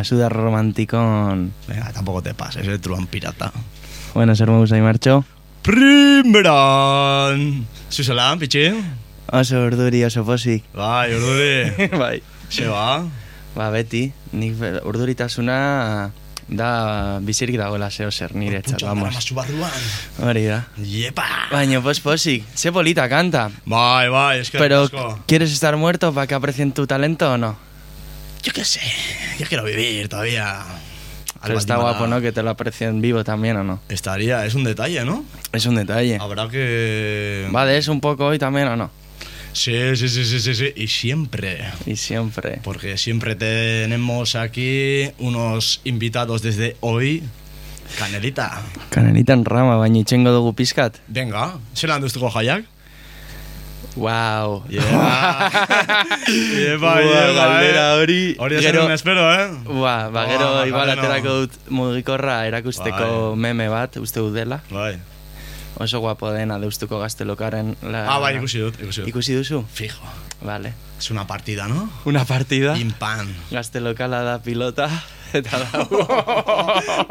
la suda romanticón. Venga, tampoco te pases, el truan pirata. Bueno, zer moduz nahi martxo? Primeran! Zuzelan, pitxi? Oso urduri, oso posik. Bai, urduri. bai. Se ba? Ba, beti, nik be- urduritasuna da bizirik dagoela zeo zer niretzat, vamos. Masu barruan. Hori da. Yepa! Baina, pos posik, ze polita canta. Bai, bai, es que Pero. ¿quieres estar muerto para que aprecien tu talento o no? Yo qué sé, yo quiero vivir todavía. Pero está guapo, ¿no? Que te lo aprecien vivo también o no. Estaría, es un detalle, ¿no? Es un detalle. Habrá que... ¿Va de eso un poco hoy también o no? Sí, sí, sí, sí, sí, sí. Y siempre. Y siempre. Porque siempre tenemos aquí unos invitados desde hoy. Canelita. Kanelita en rama, baina itxengo dugu pizkat. Venga, zelan duztuko jaiak? Wow. Yeah. Ua, iepa, galdera eh. hori. Hori zenun espero, eh? Ba, ba, gero Oh, igual aterako dut mugikorra erakusteko meme bat, uste dut dela. Bai. Oso guapo dena deustuko gaztelokaren. La... Ah, bai, ikusi dut, ikusi dut. Ikusi duzu? Fijo. Vale. Es una partida, ¿no? Una partida. Pim pam. Gaztelokala da pilota. Eta da.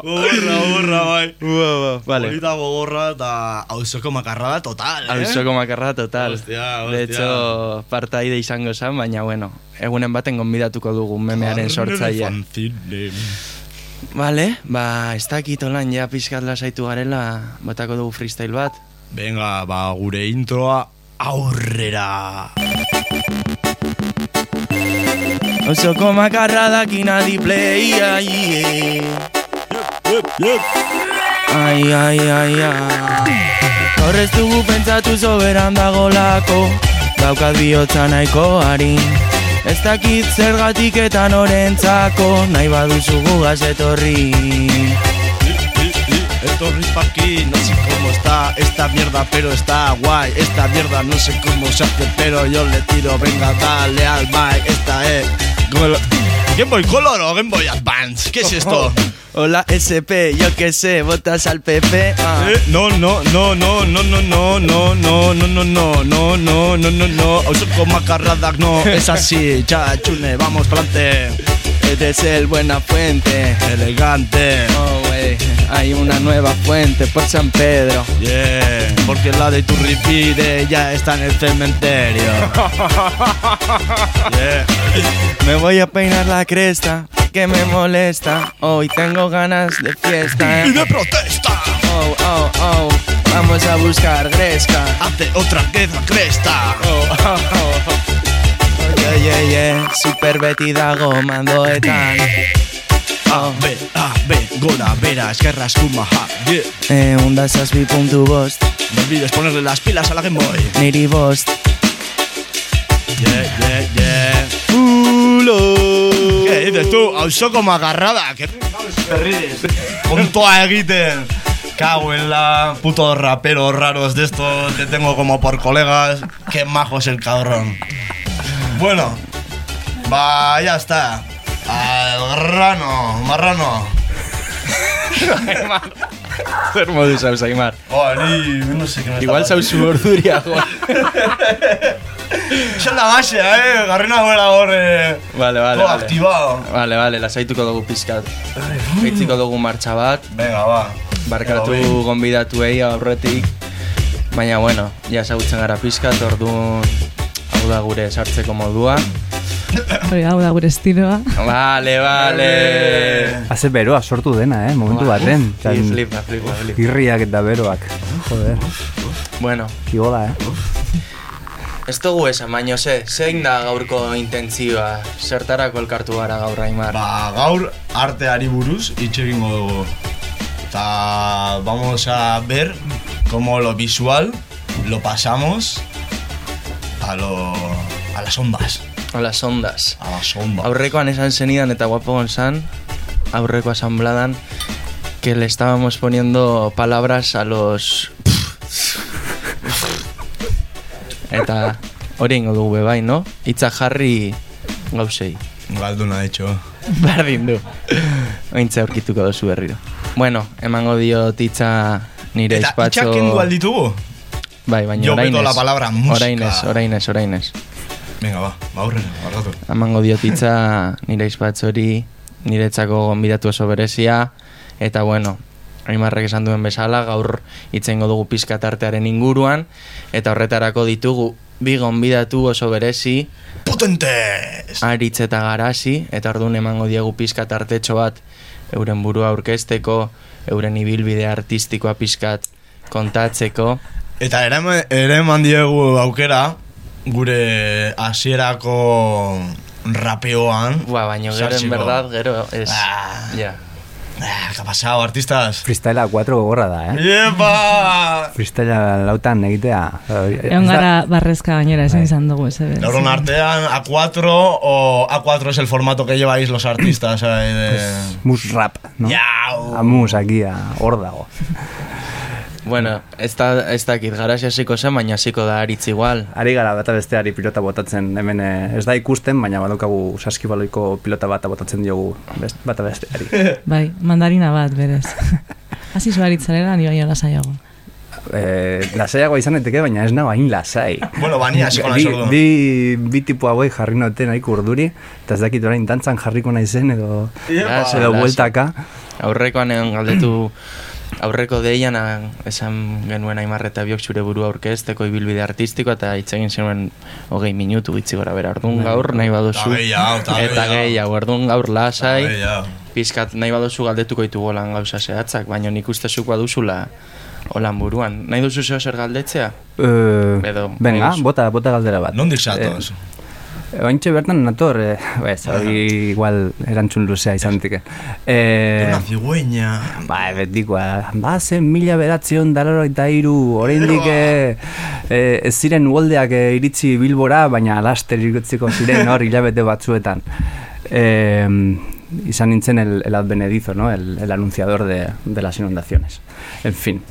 Gogorra, gogorra, bai. Wow, vale. Polita gogorra eta auzoko makarrada total, eh? Auzoko makarra total. Hostia, De hostia. hecho, partaide izango zen, baina bueno, egunen baten gonbidatuko dugu memearen. Fanzine. Vale, ba, ez dakit olan ja pizkat lasaitu garela, botako dugu freestyle bat. Venga, ba, gure introa aurrera. Osoko makarra dakin adi play, ai, ai, ai, ai, ai, ai. Horrez dugu pentsatu soberan dagolako, daukat bihotza nahiko harin. Ez dakit zergatik eta norentzako, nahi baduzu gugaz etorri. Etorri pa' aquí, no sé cómo está esta mierda, pero está guay. Esta mierda no sé cómo se hace, pero yo le tiro. Venga, dale al mic, esta es. Game Boy Color o Game Boy Advance, ¿qué es esto? Hola SP, yo que sé, votas al PP. ah. Eh, no, no, no, no, no, no, no, no, no, no, no, no, no, no, no, no, no, Osoko makarradak, no, es así, chachune, vamos pa'lante, Eres el buena fuente. elegante, Oh, wey, hay una nueva fuente por San Pedro. yeah, porque la de tu ripide ya está en el cementerio, yeah, Me voy a peinar la cresta, que me molesta. Hoy tengo ganas de fiesta. y de protesta, Oh, oh, oh, vamos a buscar Gresca. hace otra guerra cresta, Oh, oh, oh. Oye, super beti dago mandoetan. A, B, A, B, gora, bera, eskerra, eskuma, ja, yeah, Eh, unda zazpi puntu bost, no olvides ponerle las pilas a la Game Boy, niri bost. yeah, yeah, yeah. Culo. ¿Qué dices tú? Auzoko magarrada, que Kontoa egiten. Cago en la putos raperos raros de estos que tengo como por colegas. Qué majo es el cabrón. Bueno, va, ya está. Al grano, marrano. Aimar. Zer modu zauz, Aimar? Oh, ni, no sé qué me Igual está zauzu orduriago. Esa es la base, eh, garrena gola hor, eh, Vale, vale, vale. activado. Vale, vale, lasaituko dugu pizkat. Gaitziko dugu martxa bat, Venga, va. barkatu gonbidatuei aurretik. Baina, bueno, ja ezagutzen gara pizkat, orduan hau da gure sartzeko modua. Hori hau da gure estiloa. Vale, vale. Haze beroa sortu dena, eh, momentu baten. Sí, Tan flipa, flipa, flipa. Irriak eta beroak. Joder, Bueno, igo da, eh. ez dugu esan, baino ze, zein da gaurko intentzioa, zertarako elkartu gara gaur Aimar? Ba, gaur arteari buruz hitz egingo dugu. Ta vamos a ver cómo lo visual lo pasamos a lo a las ondas, A las ondas. a las ondas. Aurrekoan esan zenidan eta guapo gonzan, aurreko asambladan, que le estábamos poniendo palabras a los... eta hori ingo dugu be bai, no? Itza jarri gauzei. Galduna hecho. Berdin du. Ointza aurkituko duzu berriro. Bueno, emango dio titza nire Eta espatxo... itxak kendu alditugu? Bai, baina Yo orain ez. la palabra música. Orain ez, orain ez, orain ez. Venga, ba, ba aurrera, barkatu. Amango diotitza nire izpatzori, niretzako gonbidatu oso berezia, eta bueno, Aimarrek esan duen bezala, gaur itzengo dugu pizkat artearen inguruan, eta horretarako ditugu bi gonbidatu oso berezi, Potentes! aritz eta garazi, eta orduan emango diegu pizkat artetxo bat euren burua aurkezteko, euren ibilbide artistikoa pizkat kontatzeko, Eta ere, ere eman diegu aukera, gure hasierako rapeoan. Ba, baino gero en verdad, gero ez, Ah. ja. Ah, ¿Qué ha pasado, artistas? Freestylea 4 gogorra da, eh. ¡Iepa! Freestylea lautan egitea. Egon gara barrezka gainera, esan izan dugu, ez. Lauron artean, A4 o A4 es el formato que lleváis los artistas. eh, de... Mus rap, no? Yau. Amus, aquí, a- hor dago. Bueno, ez, da, ez dakit garazi hasiko zen, baina hasiko da aritz igual. Ari gara bata besteari pilota botatzen, hemen eh, ez da ikusten, baina badaukagu saskibaloiko pilota bat botatzen diogu best, bata besteari. Bai, mandarina bat, berez. Hasi zuaritzarela, ni baino lasaiago. eh, lasaiagoa izan daiteke, baina ez nago hain lasai. Bueno, bania, hasiko naiz bi, orduan. bi, bi tipu hauek jarri noten nahiko urduri, eta ez dakit orain dantzan jarriko naizen edo, edo lasai. bueltaka. Aurrekoan egon galdetu aurreko deian a- esan genuen Aimar eta biok zure burua aurkezteko ibilbide artistiko eta hitz egin zenuen hogei minutu gitzi gora bera. Orduan gaur nahi baduzu. Ta gehiago, ta eta gehiago. orduan gaur lasai. Bai. Pizkat nahi baduzu galdetuko ditugu lan gauza zehatzak, baina nik uste zuk baduzula holan buruan. Nahi duzu zeo zer galdetzea? Uh, Edo, venga, bota, bota galdera bat. Nondik zatoz? Eh, Ointxe bertan nator, eh, bez, hori igual erantzun luzea izan diteke. Eh, Una cigüeña. Ba, betikoa, ba, zen mila beratzion dararo eta iru, oraindik eh, eh, ez ziren uoldeak eh, iritzi bilbora, baina laster iritziko ziren hor hilabete batzuetan. Eh, izan nintzen el, el advenedizo, ¿no? el, el anunciador de, de las inundaciones. En fin.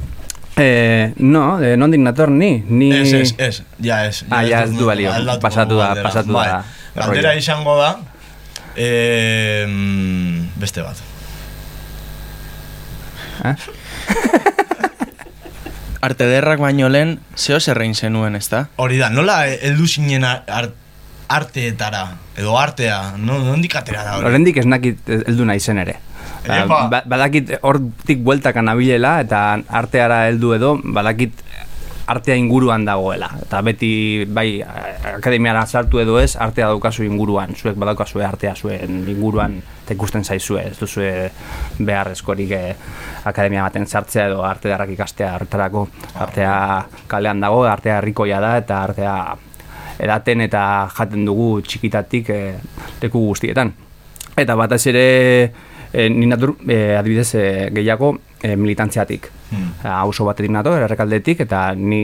Eh, no, de nondik nator ni, ni... Ez, ez, ez, ja ez. Ah, ja ez du balio, aldatuko pasatu da, pasatu Bai, da. Galdera rollo. izango da, eh, beste bat. Eh? Arte derrak baino lehen, zeo zerrein zenuen, ezta? Hori da, nola heldu zinen ar- ar- arteetara, edo artea, no, nondik atera da hori? Oraindik ez nakit heldu naizen ere. Ba, Epa. ba- badakit hortik bueltaka nabilela eta arteara heldu edo badakit artea inguruan dagoela. Eta beti, bai, akademiara sartu edo ez, artea daukazu inguruan. Zuek badaukazue artea zuen inguruan, eta ikusten zaizue, ez duzue beharrezkorik eh, akademia baten sartzea edo arte darrak ikastea horretarako. Artea kalean dago, artea herrikoia da, eta artea edaten eta jaten dugu txikitatik eh, leku guztietan. Eta batez ere e, ni natur e, adibidez e, gehiago e, militantziatik. Hmm. Auzo batetik nato, errekaldetik, eta ni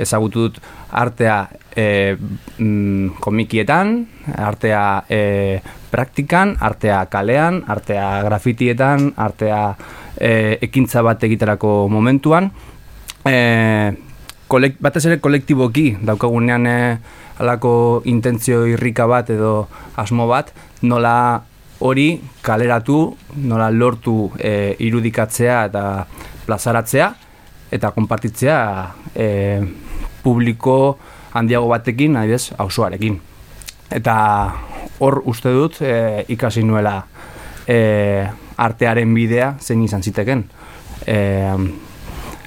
ezagutu dut artea e, mm, komikietan, artea e, praktikan, artea kalean, artea grafitietan, artea e, ekintza bat egiterako momentuan. E, kolek, batez ere kolektiboki daukagunean e, alako intentzio irrika bat edo asmo bat, nola hori kaleratu, nola lortu e, irudikatzea eta plazaratzea, eta konpartitzea e, publiko handiago batekin, adibidez, auzoarekin. Eta hor uste dut e, ikasi nuela e, artearen bidea zein izan ziteken. E,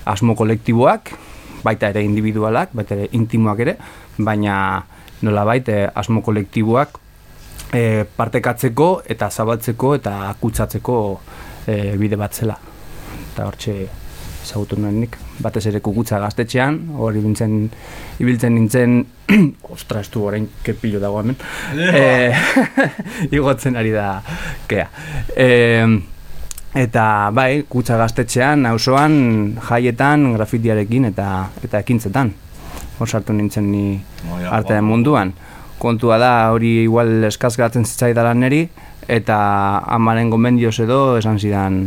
asmo kolektiboak, baita ere individualak, baita ere intimoak ere, baina nola baita asmo kolektiboak e, partekatzeko eta zabaltzeko eta kutsatzeko e, bide bat zela. Eta hortxe ezagutu nuen nik, batez ere kukutza gaztetxean, hori bintzen, ibiltzen nintzen, ostra, estu orain kepilo dago hemen, e, igotzen ari da, kea. E, eta bai, kutsa gaztetxean, auzoan jaietan, grafitiarekin eta eta ekintzetan. Hor sartu nintzen ni guapo. munduan. Kontua da, hori igual eskaz geratzen zitzaidalan neri, eta amaren gomendioz edo esan zidan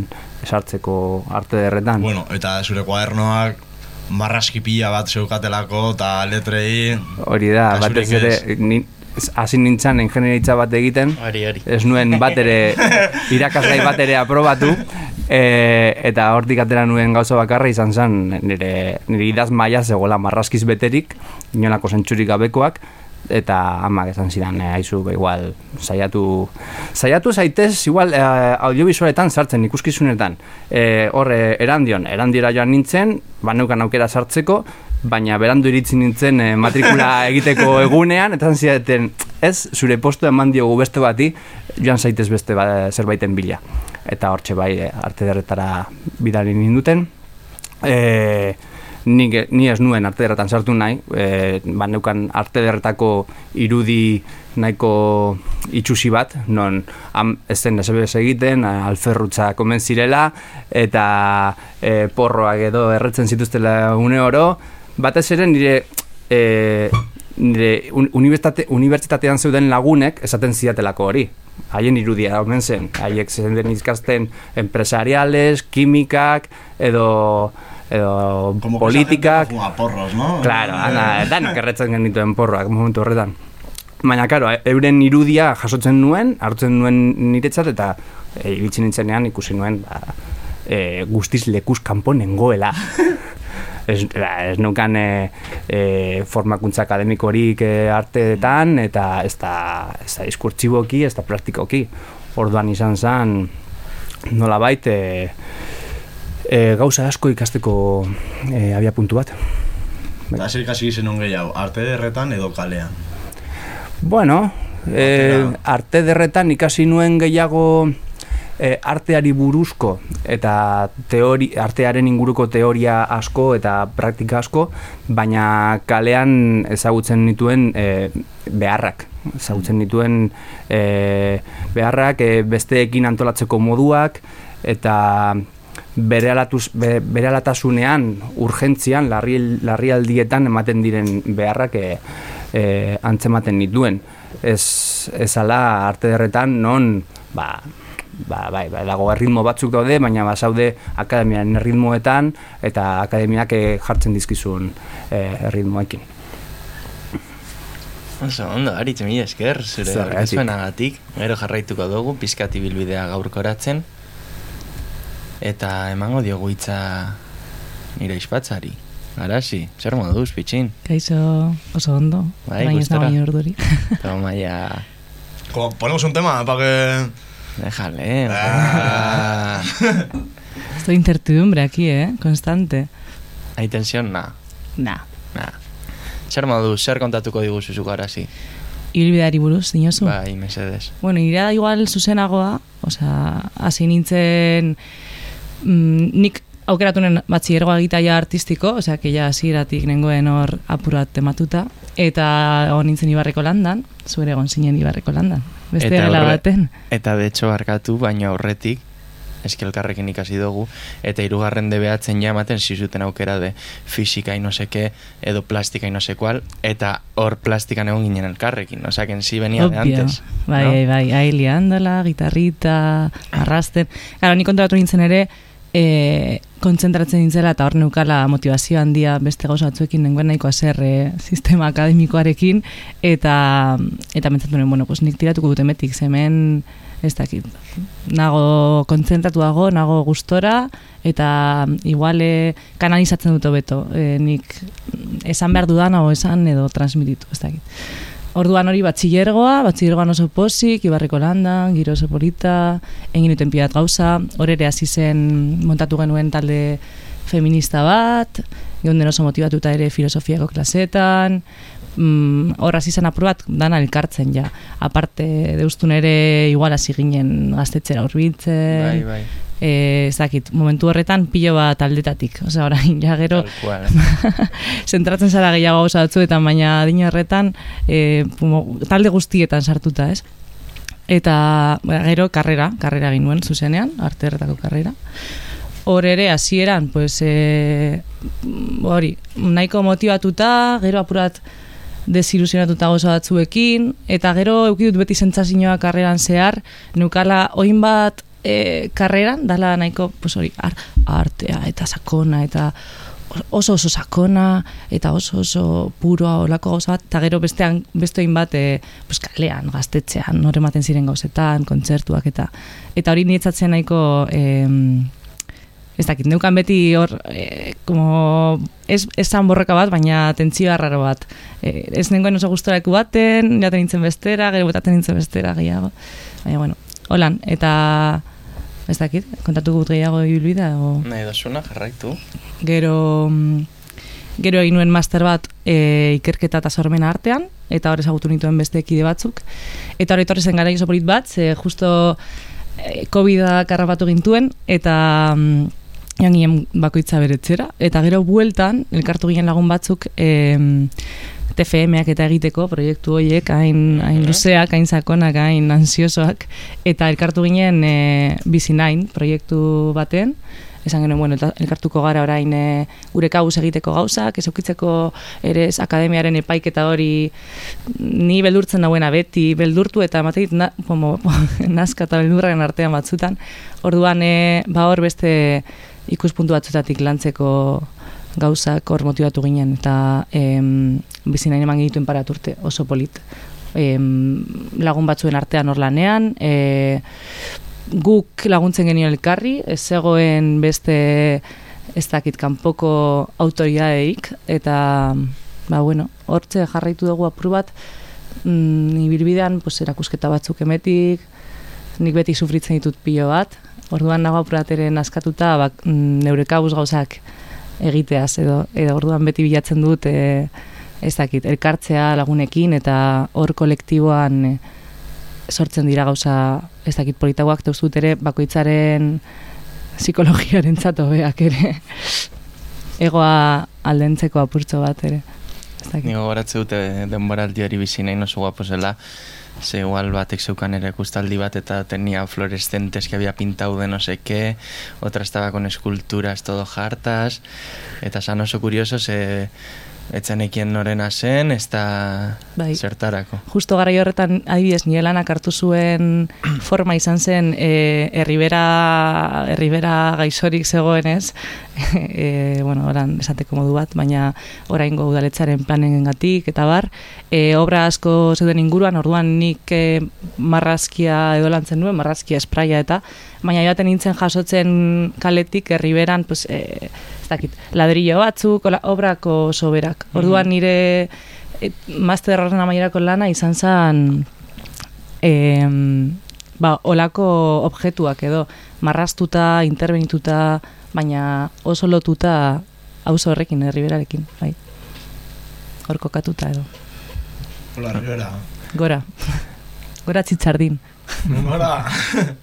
esartzeko arte derretan. Bueno, eta zure kuadernoak marraski pila bat zeukatelako eta letrei... Hori da, batez ere, ni, hasi nintzen ingenieritza bat egiten, Hori, hori. ez nuen bat ere, irakasgai bat ere aprobatu, e, eta hortik atera nuen gauza bakarra izan zen, nire, nire idaz maia zegoela marraskiz beterik, inolako zentsurik gabekoak, eta amak esan zidan, e, aizu, ba, igual, saiatu, saiatu zaitez, igual, e, audiovisualetan sartzen, ikuskizunetan, e, hor, e, erandion, erandira joan nintzen, baneukan aukera sartzeko, baina berandu iritsi nintzen e, matrikula egiteko egunean, eta zidaten, ez, zure postu eman diogu beste bati, joan zaitez beste ba, zerbaiten bila. Eta hortxe bai, e, arte derretara bidali ninduten. E, ni, ni ez nuen arte derretan sartu nahi, e, ba, neukan arte derretako irudi nahiko itxusi bat, non am, ez zen SBS egiten, alferrutza komen zirela, eta e, porroak edo erretzen zituztela une oro, batez ere nire e, nire un, unibertsitate, unibertsitatean zeuden lagunek esaten zidatelako hori. Haien irudia omen zen, haiek zen den izkasten empresariales, kimikak, edo, edo Como politikak. fuma porros, ¿no? Claro, ana, danak erretzen genituen porroak momentu horretan. Baina, karo, euren irudia jasotzen nuen, hartzen nuen niretzat, eta e, iritsi nintzenean ikusi nuen ba, e, guztiz lekuz kanpo nengoela. ez, ba, ez nukan e, e, formakuntza akademikorik e, arteetan, eta ez da, ez da diskurtsiboki, ez da praktikoki. Orduan izan zen, nola e, e, gauza asko ikasteko e, abia puntu bat. Eta zer ikasi zenun gehiago, arte derretan edo kalean. Bueno, e, arte derretan ikasi nuen gehiago e, arteari buruzko eta teori, artearen inguruko teoria asko eta praktika asko, baina kalean ezagutzen nituen e, beharrak. Ezagutzen nituen e, beharrak, e, besteekin antolatzeko moduak, eta bere, be, berealatasunean, urgentzian, larri, larrialdietan ematen diren beharrak e, e, antzematen nituen. Ez, ez ala arte derretan non, ba, ba, bai, bai, dago erritmo batzuk daude, baina basaude akademiaren erritmoetan eta akademiak eh, jartzen dizkizun eh, erritmoekin. Oso, ondo, aritz mila esker, zure aurkezpenagatik. Gero jarraituko dugu, pizkati bilbidea gaurkoratzen. Eta emango diogu hitza nire ispatzari. Arasi, zer moduz, pitxin? Kaixo oso ondo, Bai, baina ez da baino orduri. Toma ya... Como ponemos un tema para que... Déjale. Ah. Ah. Estoy incertidumbre aquí, eh, constante. Hay tensión, na. Na, na. Zer moduz, zer kontatuko diguzu zuk arasi? ibilbideari buruz, dinozu? Bai, mesedes. Bueno, irea da igual zuzenagoa, osea, hasi nintzen mm, nik aukeratu nen batxiergoa egitaia artistiko, osea, que ja hasieratik nengoen hor apurat tematuta, eta egon nintzen Ibarreko landan, zuere egon zinen Ibarreko landan, beste Eta gela baten. Eta hecho barkatu, baina aurretik, eski elkarrekin ikasi dugu, eta hirugarren debeatzen ja ematen zizuten aukera de fisika no seke, edo plastika no sé cual, eta hor plastikan egon ginen elkarrekin, osea, que en sí venía de Obvio. antes. Bai, ¿no? bai, bai, ahí liándola, gitarrita, arrasten. Gara, ni kontratu nintzen ere, e, kontzentratzen nintzela eta hor neukala motivazio handia beste gauza batzuekin nengoen nahiko zer e, sistema akademikoarekin eta eta mentzatu nuen, bueno, pues nik tiratuko dut emetik, zemen ez dakit, nago kontzentratuago, nago gustora, eta igual e, kanalizatzen dut hobeto, e, nik esan behar dudan hau esan edo transmititu, ez dakit. Orduan hori batxillergoa, batxillergoan oso posik, ibarreko landan, giro oso polita, egin duten pilat gauza, hor ere hasi zen montatu genuen talde feminista bat, geunden oso motivatuta ere filosofiako klasetan, mm, hor hasi zen apur bat dana elkartzen ja. Aparte, deustun ere igual hasi ginen gaztetxera urbiltzen, Bai, bai. E, ez dakit, momentu horretan pilo bat aldetatik. Osea, orain, ja gero, zentratzen zara gehiago gauza batzuetan, baina adin horretan e, mo- talde guztietan sartuta, ez? Eta ba, gero karrera, karrera egin nuen zuzenean, arte erretako karrera. Hor ere, hasieran, pues, e, hori, nahiko motivatuta, gero apurat desilusionatuta gozo batzuekin, eta gero eukidut beti sentsazioa karreran zehar, nukala oin bat e, karreran, dala nahiko, pues hori, ar, artea eta sakona, eta oso oso sakona, eta oso oso puroa olako gauza bat, eta gero bestean, beste oin bat, e, pues kalean, gaztetxean, nore ematen ziren gauzetan, kontzertuak, eta eta hori nietzatzen nahiko... em, ez dakit, neukan beti hor, e, como, ez, esan borroka bat, baina tentzioa raro bat. E, ez nengoen oso gustoraku baten, jaten nintzen bestera, gero botaten nintzen bestera gehiago. Baina, bueno, holan, eta ez dakit, kontatu gut gehiago ibilbida, o... Nahi dosuna, jarraitu. Gero, mm, gero egin nuen master bat e, ikerketa eta sormena artean, eta hor ezagutu nituen beste kide batzuk. Eta hor etorri zen gara oso polit bat, ze justo e, COVID-a karrapatu gintuen, eta mm, joan ginen bakoitza beretzera. Eta gero bueltan, elkartu ginen lagun batzuk, em, TFM-ak eta egiteko proiektu horiek hain, hain luzeak, hain sakonak, hain ansiosoak eta elkartu ginen e, bizi nain proiektu baten. Esan genuen, bueno, elkartuko gara orain e, gure kabuz egiteko gauzak, ez eukitzeko ere ez akademiaren epaiketa hori ni beldurtzen dauena beti, beldurtu eta emateit na, como, nazka eta beldurraren artean batzutan, orduan e, ba hor beste ikuspuntu batzutatik lantzeko gauzak hor motibatu ginen eta em, bizinain eman genituen parat urte oso polit. Em, lagun batzuen artean hor lanean e, guk laguntzen genio elkarri ez zegoen beste ez dakit kanpoko autoridadeik eta ba bueno hortze jarraitu dugu apur bat mm, ibilbidean pues, erakusketa batzuk emetik nik beti sufritzen ditut pilo bat. Orduan nago apur bat ere naskatuta bak, mm, neure kabuz gauzak egiteaz edo, edo orduan beti bilatzen dut e, ez dakit, elkartzea lagunekin eta hor kolektiboan e, sortzen dira gauza ez dakit politagoak eta dut ere bakoitzaren psikologiaren beak ere egoa aldentzeko apurtxo bat ere ez dakit. Nigo goratze dute denboraldi hori bizi nahi oso guapo zela, ze igual batek zeukan ere kustaldi bat eta tenía fluorescentes que había pintado de no sé qué, otra estaba con esculturas todo hartas, eta san oso curioso, etxanekien norena zen, ez da Bai. zertarako. Justo gara horretan adibidez nire lanak hartu zuen forma izan zen e, erribera, erribera gaixorik zegoenez, e, bueno, oran esateko modu bat, baina oraingo udaletzaren planen gatik, eta bar, e, obra asko zeuden inguruan, orduan nik e, marrazkia edo lantzen nuen, marrazkia espraia eta, baina joaten nintzen jasotzen kaletik erriberan, pues, e, ez dakit, ladrillo batzuk, ola, obrako soberak. Orduan nire e, master horren amaierako lana izan zen em, ba, olako objektuak edo marraztuta, interbenituta, baina oso lotuta auzo horrekin, herriberarekin, bai. Hor kokatuta edo. Hola, Rivera. Gora. Gora txitzardin. Gora.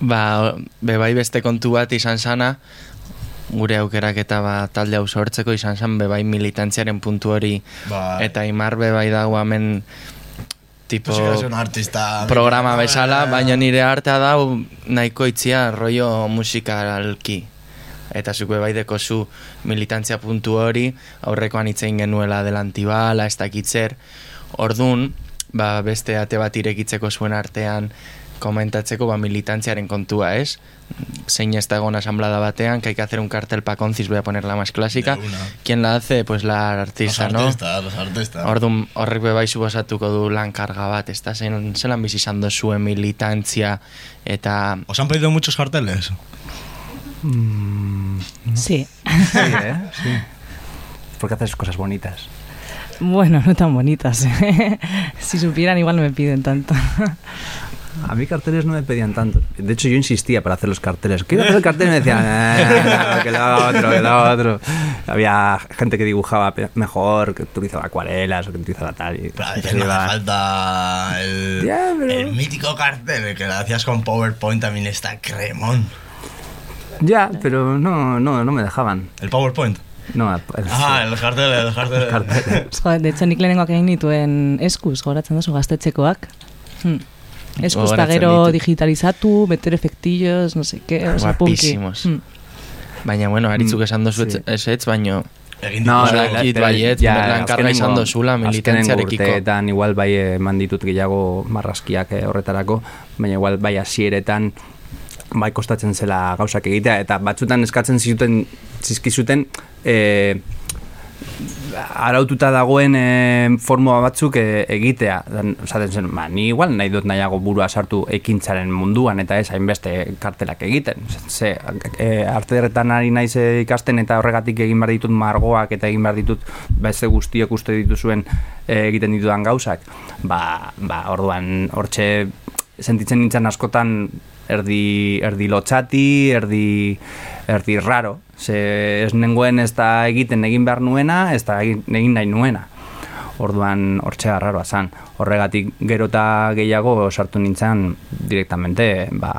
Ba, bebai beste kontu bat izan sana, gure aukerak eta ba, talde hau sortzeko izan zan bebai militantziaren puntu hori Bai. eta imar bebai dago hemen tipo artista. programa bezala, baina nire artea da nahiko itzia rollo musikalki. Eta zuk bebai dekozu militantzia puntu hori, aurrekoan itzein genuela delantibala, ez dakitzer. Ordun, ba, beste ate bat irekitzeko zuen artean komentatzeko ba, militantziaren kontua, ez? Zein ez da egon asamblada batean, que hay que hacer un cartel pa concis, voy a poner la más clásica. Una. ¿Quién la hace? Pues la artista, los ¿no? artistas, los artistas. Orduan horrek be bai suposatuko du lan karga bat, ez da? Zein, zelan bizi izan zuen militantzia eta ¿Os han pedido muchos carteles? Sí. Sí, ¿eh? Sí. Porque haces cosas bonitas. Bueno, no tan bonitas. si supieran, igual no me piden tanto. A mí carteles no me pedían tanto. De hecho, yo insistía para hacer los carteles. Quiero hacer el cartel y me decían, "Eh, que lo otro, que lo otro. Había gente que dibujaba mejor, que utilizaba acuarelas o que utilizaba tal. Y Pero a veces te no hace falta el, Ya, pero- el mítico cartel el que lo hacías con PowerPoint también está cremón. Ya, pero no, no, no me dejaban. El PowerPoint. No, el- Ah, los carteles, los carteles. carteles. Jo, de hecho, nik lehenengoak egin dituen eskuz, goratzen duzu gaztetxekoak. Hmm. Eskuz eta Gogoratzen gero ditut. digitalizatu, meter efektillos, no sé qué, oso punki. Guapísimos. Hmm. baina bueno, aritzuk Mm, esan dozu sí. ez ez, baino Egin No, Ba, dakit pero baietz, lan karga izan dozula militantziarekiko. urteetan igual bai eman ditut gehiago marrazkiak eh, horretarako, baina igual bai hasieretan bai kostatzen zela gauzak egitea eta batzutan eskatzen zizuten zizkizuten eh, araututa dagoen e, formua batzuk e, egitea. Esaten zen, ba, ni igual nahi dut nahiago burua sartu ekintzaren munduan eta ez hainbeste kartelak egiten. Ze, e, arteretan ari naiz ikasten eta horregatik egin behar ditut margoak eta egin behar ditut beste guztiok uste dituzuen e, egiten ditudan gauzak. Ba, ba orduan hortxe sentitzen nintzen askotan erdi, erdi lotxati, erdi, erdi raro. Ze ez nengoen ez da egiten egin behar nuena, ez da egin, nahi nuena. Orduan hortxe raroa zan. Horregatik gero eta gehiago sartu nintzen direktamente ba,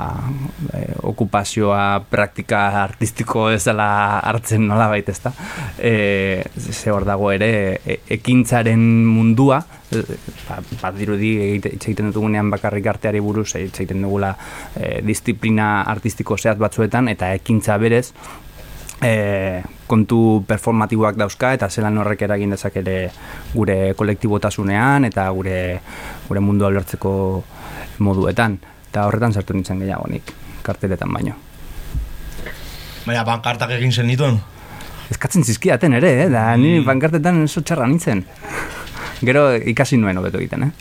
e, okupazioa praktika artistiko ez dela hartzen nola baita ezta. E, ze hor dago ere e, ekintzaren mundua, e, ba, bat dirudi egiten dugunean bakarrik arteari buruz, hitz egiten dugula e, disiplina artistiko zehat batzuetan, eta ekintza berez, e, kontu performatiboak dauzka eta zelan horrek eragin dezakere gure kolektibotasunean eta gure gure mundua ulertzeko moduetan eta horretan sartu nintzen gehiago nik karteletan baino Baina pankartak egin zen nituen. eskatzen zizkiaten ere, eh? da ni pankartetan oso txarra nintzen gero ikasi nuen hobeto egiten, eh?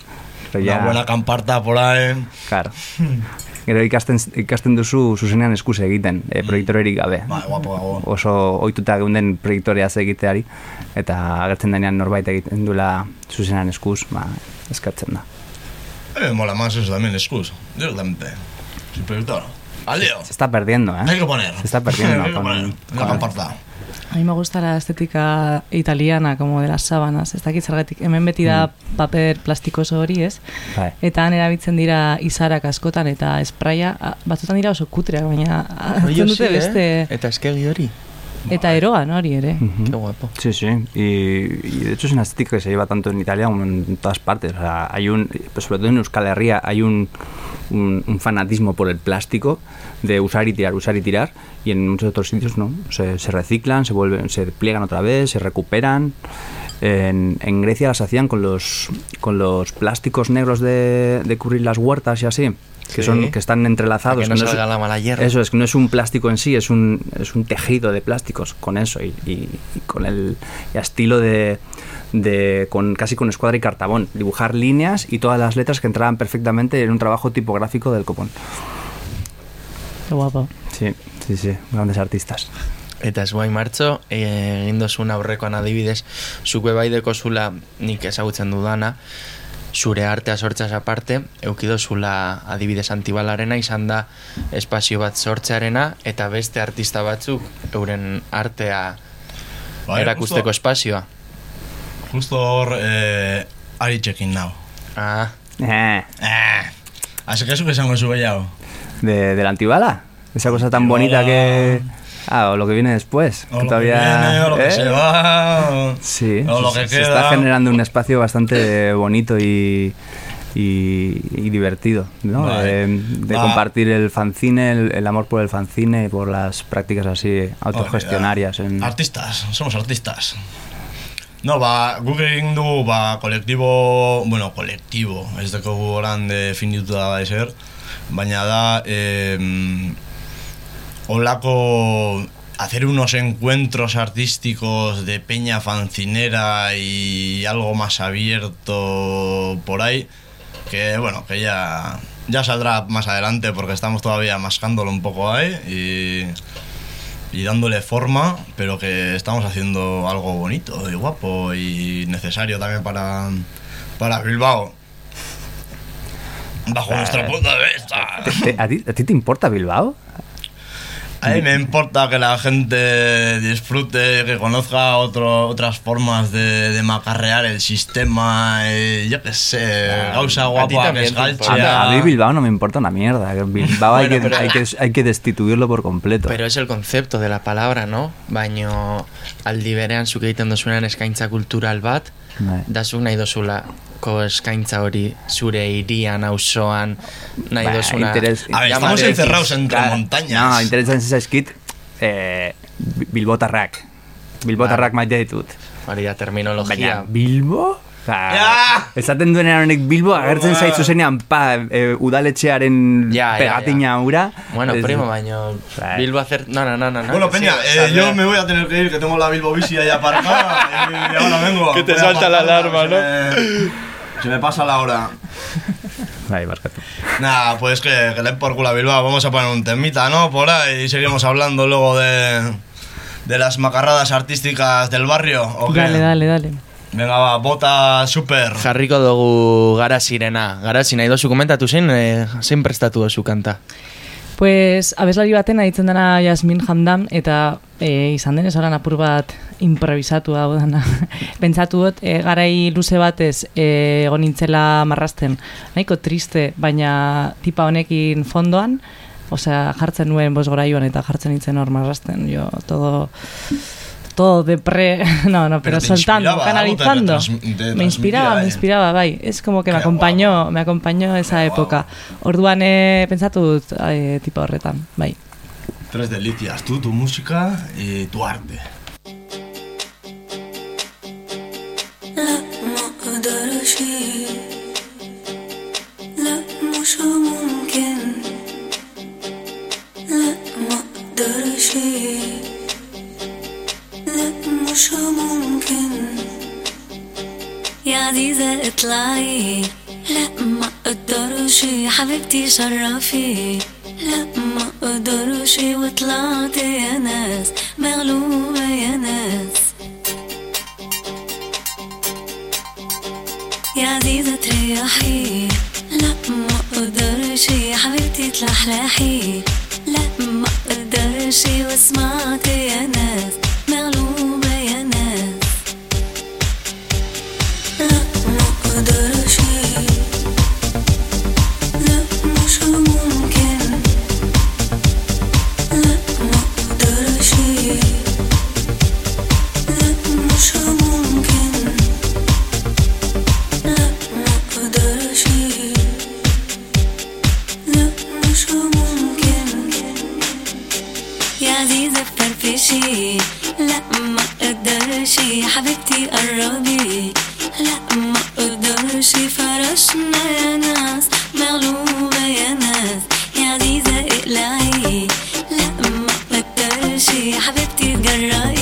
Pero Una buena camparta por ahí. Claro. Gero ikasten, ikasten duzu zuzenean eskuz egiten, e, proiektorerik gabe. Bai, guapo dago. Oso ohituta geunden proiektorea egiteari eta agertzen denean norbait egiten duela zuzenean eskuz, ba, eskatzen da. Eh, mola más eso también, excuse. Directamente. Sin proyector. Al lío. Se está perdiendo, Hay ¿eh? que poner. Se está perdiendo Hay que poner. Con- camparta. A mí me gusta la estética italiana, como de las sábanas. Ez dakit zergatik, hemen beti da paper plastikoso hori, ez? Bai. Eta han erabiltzen dira izarak askotan eta espraia, a- batzutan dira oso kutreak, baina hartzen dute beste... Eta eskegi hori. Eta eroan hori ere. Ujú. Qué guapo. Sí, sí. Y, y de hecho es una estética que se lleva tanto en Italia como en todas partes. O sea, hay un, pues sobre todo en Euskal Herria, hay un, un, un fanatismo por el plástico de usar y tirar, usar y tirar. Y en muchos otros sitios no. Se, se reciclan, se vuelven, se pliegan otra vez, se recuperan. En, en Grecia las hacían con los, con los plásticos negros de, de cubrir las huertas y así. Que, Sí. son, que están entrelazados. Que no que no es- salga la mala hierba. Eso es que no es un plástico en sí, es un, es un tejido de plásticos con eso y, y- y con el y estilo de, de con casi con escuadra y cartabón, dibujar líneas y todas las letras que entraban perfectamente en un trabajo tipográfico del copón. Qué guapo. Sí, sí, sí, grandes artistas. Eta ez guai martxo, eh, egin dozun aurrekoan adibidez, zuke bai dekozula nik ezagutzen dudana, zure artea sortzaz aparte, eukidozula adibidez antibalarena izan da espazio bat sortzearena, eta beste artista batzuk euren artea Bai, erakusteko justo- espazioa. Justo hor, eh, ari txekin nau. Ah, Eh, Eh, así que eso que esango zu gehiago. de, de la antibala, esa cosa tan bonita que... Ah, o lo que viene después. O que lo todavía, que viene, o lo que ¿eh? se va. o- Sí, O lo se, que se queda. está generando un espacio bastante bonito y, y, y divertido, ¿no? Vale. De, compartir el fanzine, el, el amor por el fanzine y por las prácticas así autogestionarias. En... Artistas, somos artistas. No, ba, guk egin dugu, ba, kolektibo, bueno, kolektibo, ez dugu oran definituta da ezer, baina da eh, olako hacer unos encuentros artísticos de peña fancinera y algo más abierto por ahí que bueno que ya ya saldrá más adelante porque estamos todavía mascándolo un poco ahí y, y dándole forma pero que estamos haciendo algo bonito y guapo y necesario también para para Bilbao. Bajo nuestro punto de vista. ¿Te- te- ¿A ti, ¿A ti te importa Bilbao? A mí me importa que la gente disfrute, que conozca otro, otras formas de, de macarrear el sistema, eh, yo qué sé, gauza a ti guapa que es galcha. a mí Bilbao no me importa una mierda. Bilbao hay, Bueno, que, pero- hay, que, hay que destituirlo por completo. Pero es el concepto de la palabra, no? Baino aldi berean zuk egiten dozunean eskaintza kultural bat, Bai. da zuk nahi dozulako eskaintza hori zure irian, auzoan, nahi Ba, dozuna... interes- A ver, estamos encerrados entre Claro, montañas. No, interesan zaizkit eh, Bi- Bilbotarrak. Bilbotarrak maite ditut. Hori da terminologia. Baina, Bilbo? Oza, Ja! esaten duenean honek Bilbo agertzen Ba. zaizu zenean pa, e, udaletxearen Ja, ja, pegatina hura. Bueno, Ez- primo, baino... Bai. Bilbo hacer... No, no, no, no. no, Bueno, Peña, sí, eh, yo me voy a tener que ir, que tengo la Bilbo Bici ahí aparcada y ahora vengo. Que te salta la alarma, se me- Se me pasa la hora. Bai, barkatu. Nada, pues que, que le por culo a Bilbao. Vamos a poner un temita, ¿no? Por ahí y seguimos hablando luego de, de las macarradas artísticas del barrio. ¿o qué? Dale, dale, dale. Venga, va, bota super. Jarriko dugu garazirena. Garazi nahi dozu komentatu zein, eh, zein prestatu dozu kanta. Pues abeslari baten aditzen dena Jasmin Hamdam eta e, izan denez oran apur bat improvisatu hau dana. Pentsatu dut, e, garai luze batez e, egon nintzela marrasten, nahiko triste, baina tipa honekin fondoan, osea, jartzen nuen bos goraioan eta jartzen nintzen hor marrasten, jo, todo todo de pre, no, no, pero, soltando, canalizando. te me inspiraba, me eh. inspiraba, bai. Es como que me acompañó, me acompañó esa Qué época. Orduan eh, pentsatu dut eh, tipo horretan, bai. Tres delicias, tú, tu música y tu arte. لا مش ممكن. يا عزيزة اطلعي. لا ما أقدرش حبيبتي شرفي. لا ما أقدرش وطلعت يا ناس مغلوبة يا ناس. يا عزيزة تريحي. لا ما أقدرش حبيبتي تلحلحي. لا ما أقدرش وسمعت يا ناس حبيبتي قربي. لا ما أقدرش فرشنا يا ناس مغلوبة يا ناس يا عزيزة اقلعي لا ما أقدرش حبيبتي تجرأي.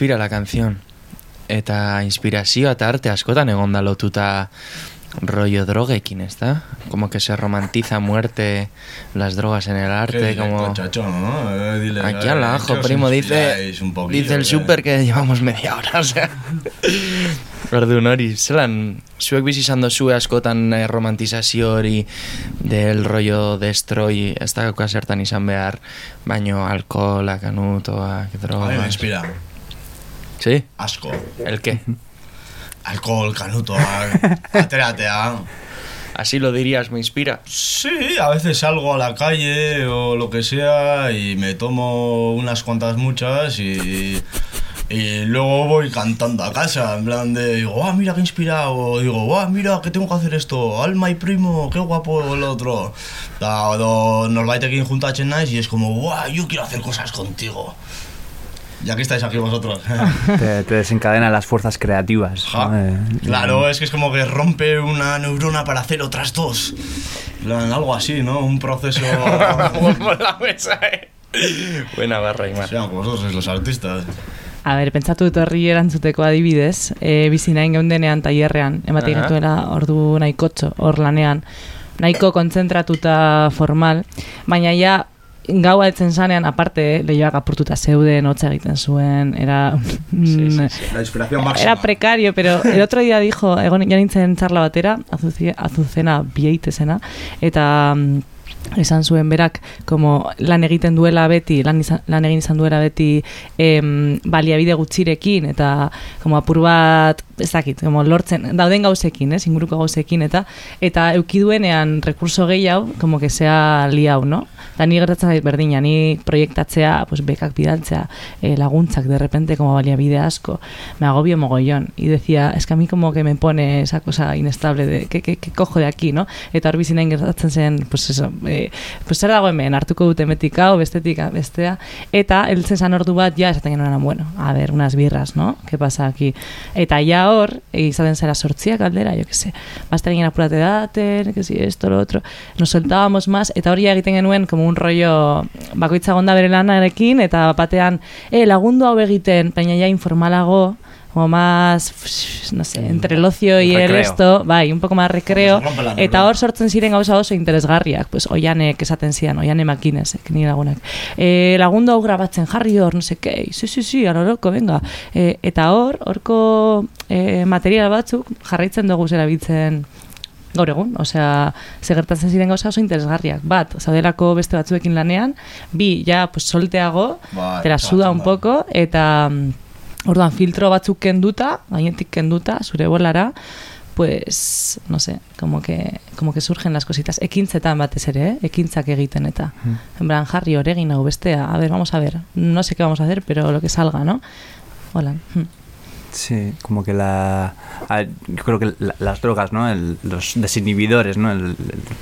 Inspira la canción. Eta inspirazioa eta arte askotan egon da lotuta rollo drogekin, ¿está? Como que se romantiza muerte las drogas en el arte, como... Chachón, ¿no? Eh, dile, Aquí eh, al ajo, primo, dice, poquillo, dice el que- super que llevamos media hora, o sea... Orduan hori, zelan, zuek bizi izan dozue askotan eh, romantizazio hori del rollo destroy, ez da zertan izan behar, baino alkohola, kanutoak, A mí me drogas... inspira. ¿Sí? Asco. ¿El qué? Alcohol, canuto, ateratea. Así lo dirías, me inspira. Sí, a veces salgo a la calle o lo que sea y me tomo unas cuantas muchas y, y luego voy cantando a casa, en plan de, digo, ah, mira qué inspirado, digo, ah, mira que tengo que hacer esto, alma y primo, qué guapo el otro. O nos baitekin juntatzen naiz y es como, guau, yo quiero hacer cosas contigo. Ya que estáis aquí vosotros. Te, te desencadena las fuerzas creativas. Ja. ¿no? Eh, Claro, es que es como que rompe una neurona para hacer otras dos. Algo así, ¿no? Un proceso... la mesa, eh. Buena barra, Imar. Sí, aunque vosotros sois los artistas. A ber, pentsatu dut horri erantzuteko adibidez, e, bizi nahin geundenean tailerrean, ematen Aha. getuela ordu nahikotxo, hor lanean, nahiko kontzentratuta formal, baina ja gaua etzen zanean, aparte, lehioak apurtuta zeuden, hotza egiten zuen, era... mm, La inspiración Era precario, pero el otro día dijo, egon nintzen txarla batera, azuzi- azucena bieitezena, eta mm, esan zuen berak, como lan egiten duela beti, lan, izan, lan egin izan duela beti em, baliabide gutxirekin, eta como apur bat, ez dakit, como lortzen, dauden gauzekin, ez, inguruko gauzekin, eta eta eukiduenean rekurso gehiago, como que sea liau, no? Da ni gertatzen zait berdina, ni proiektatzea, pues bekak bidaltzea, eh, laguntzak de repente como baliabide asko, me agobio mogollón. Y decía, es que a mí como que me pone esa cosa inestable de, ¿qué, qué, qué cojo de aquí, no? Eta hor bizi gertatzen zen, pues eso, eh, pues zer dago hemen, hartuko dute metik hau, bestetik hau, bestea, eta heltzen zan ordu bat, ja, esaten genuen, bueno, a ver, unas birras, no? ¿Qué pasa aquí? Eta ja hor, izaten zera sortziak aldera, yo que sé, bazterin apurate daten, si esto, lo otro, nos soltábamos más, eta hori egiten genuen, como un rollo, bakoitza gonda bere lanarekin, eta batean, eh, lagundu hau egiten, baina ja informalago, como más, no sé, entre el ocio y el Recreo. esto, bai, un poco más recreo, eta hor sortzen ziren gauza oso interesgarriak, pues oianek esaten zian, oiane makinesek, ni lagunak. E, lagundu hau grabatzen jarri hor, no sé qué, sí, sí, sí, a lo loco, venga. E, eta hor, horko e, material batzuk jarraitzen dugu erabiltzen gaur egun, osea, ze gertatzen ziren gauza oso interesgarriak. Bat, zaudelako beste batzuekin lanean, bi, ja, pues solteago, Bai, te la suda un poco, eta mm, orduan filtro batzuk kenduta, gainetik kenduta, zure bolara, pues, no sé, como que, como que surgen las cositas. Ekintzetan batez ere, eh? ekintzak egiten eta. En plan, jarri oregin hau bestea, a ver, vamos a ver, no sé qué vamos a hacer, pero lo que salga, ¿no? Hola. Mm. Sí, como que la... a- yo creo que la- las drogas, ¿no? El- los desinhibidores, ¿no? El, el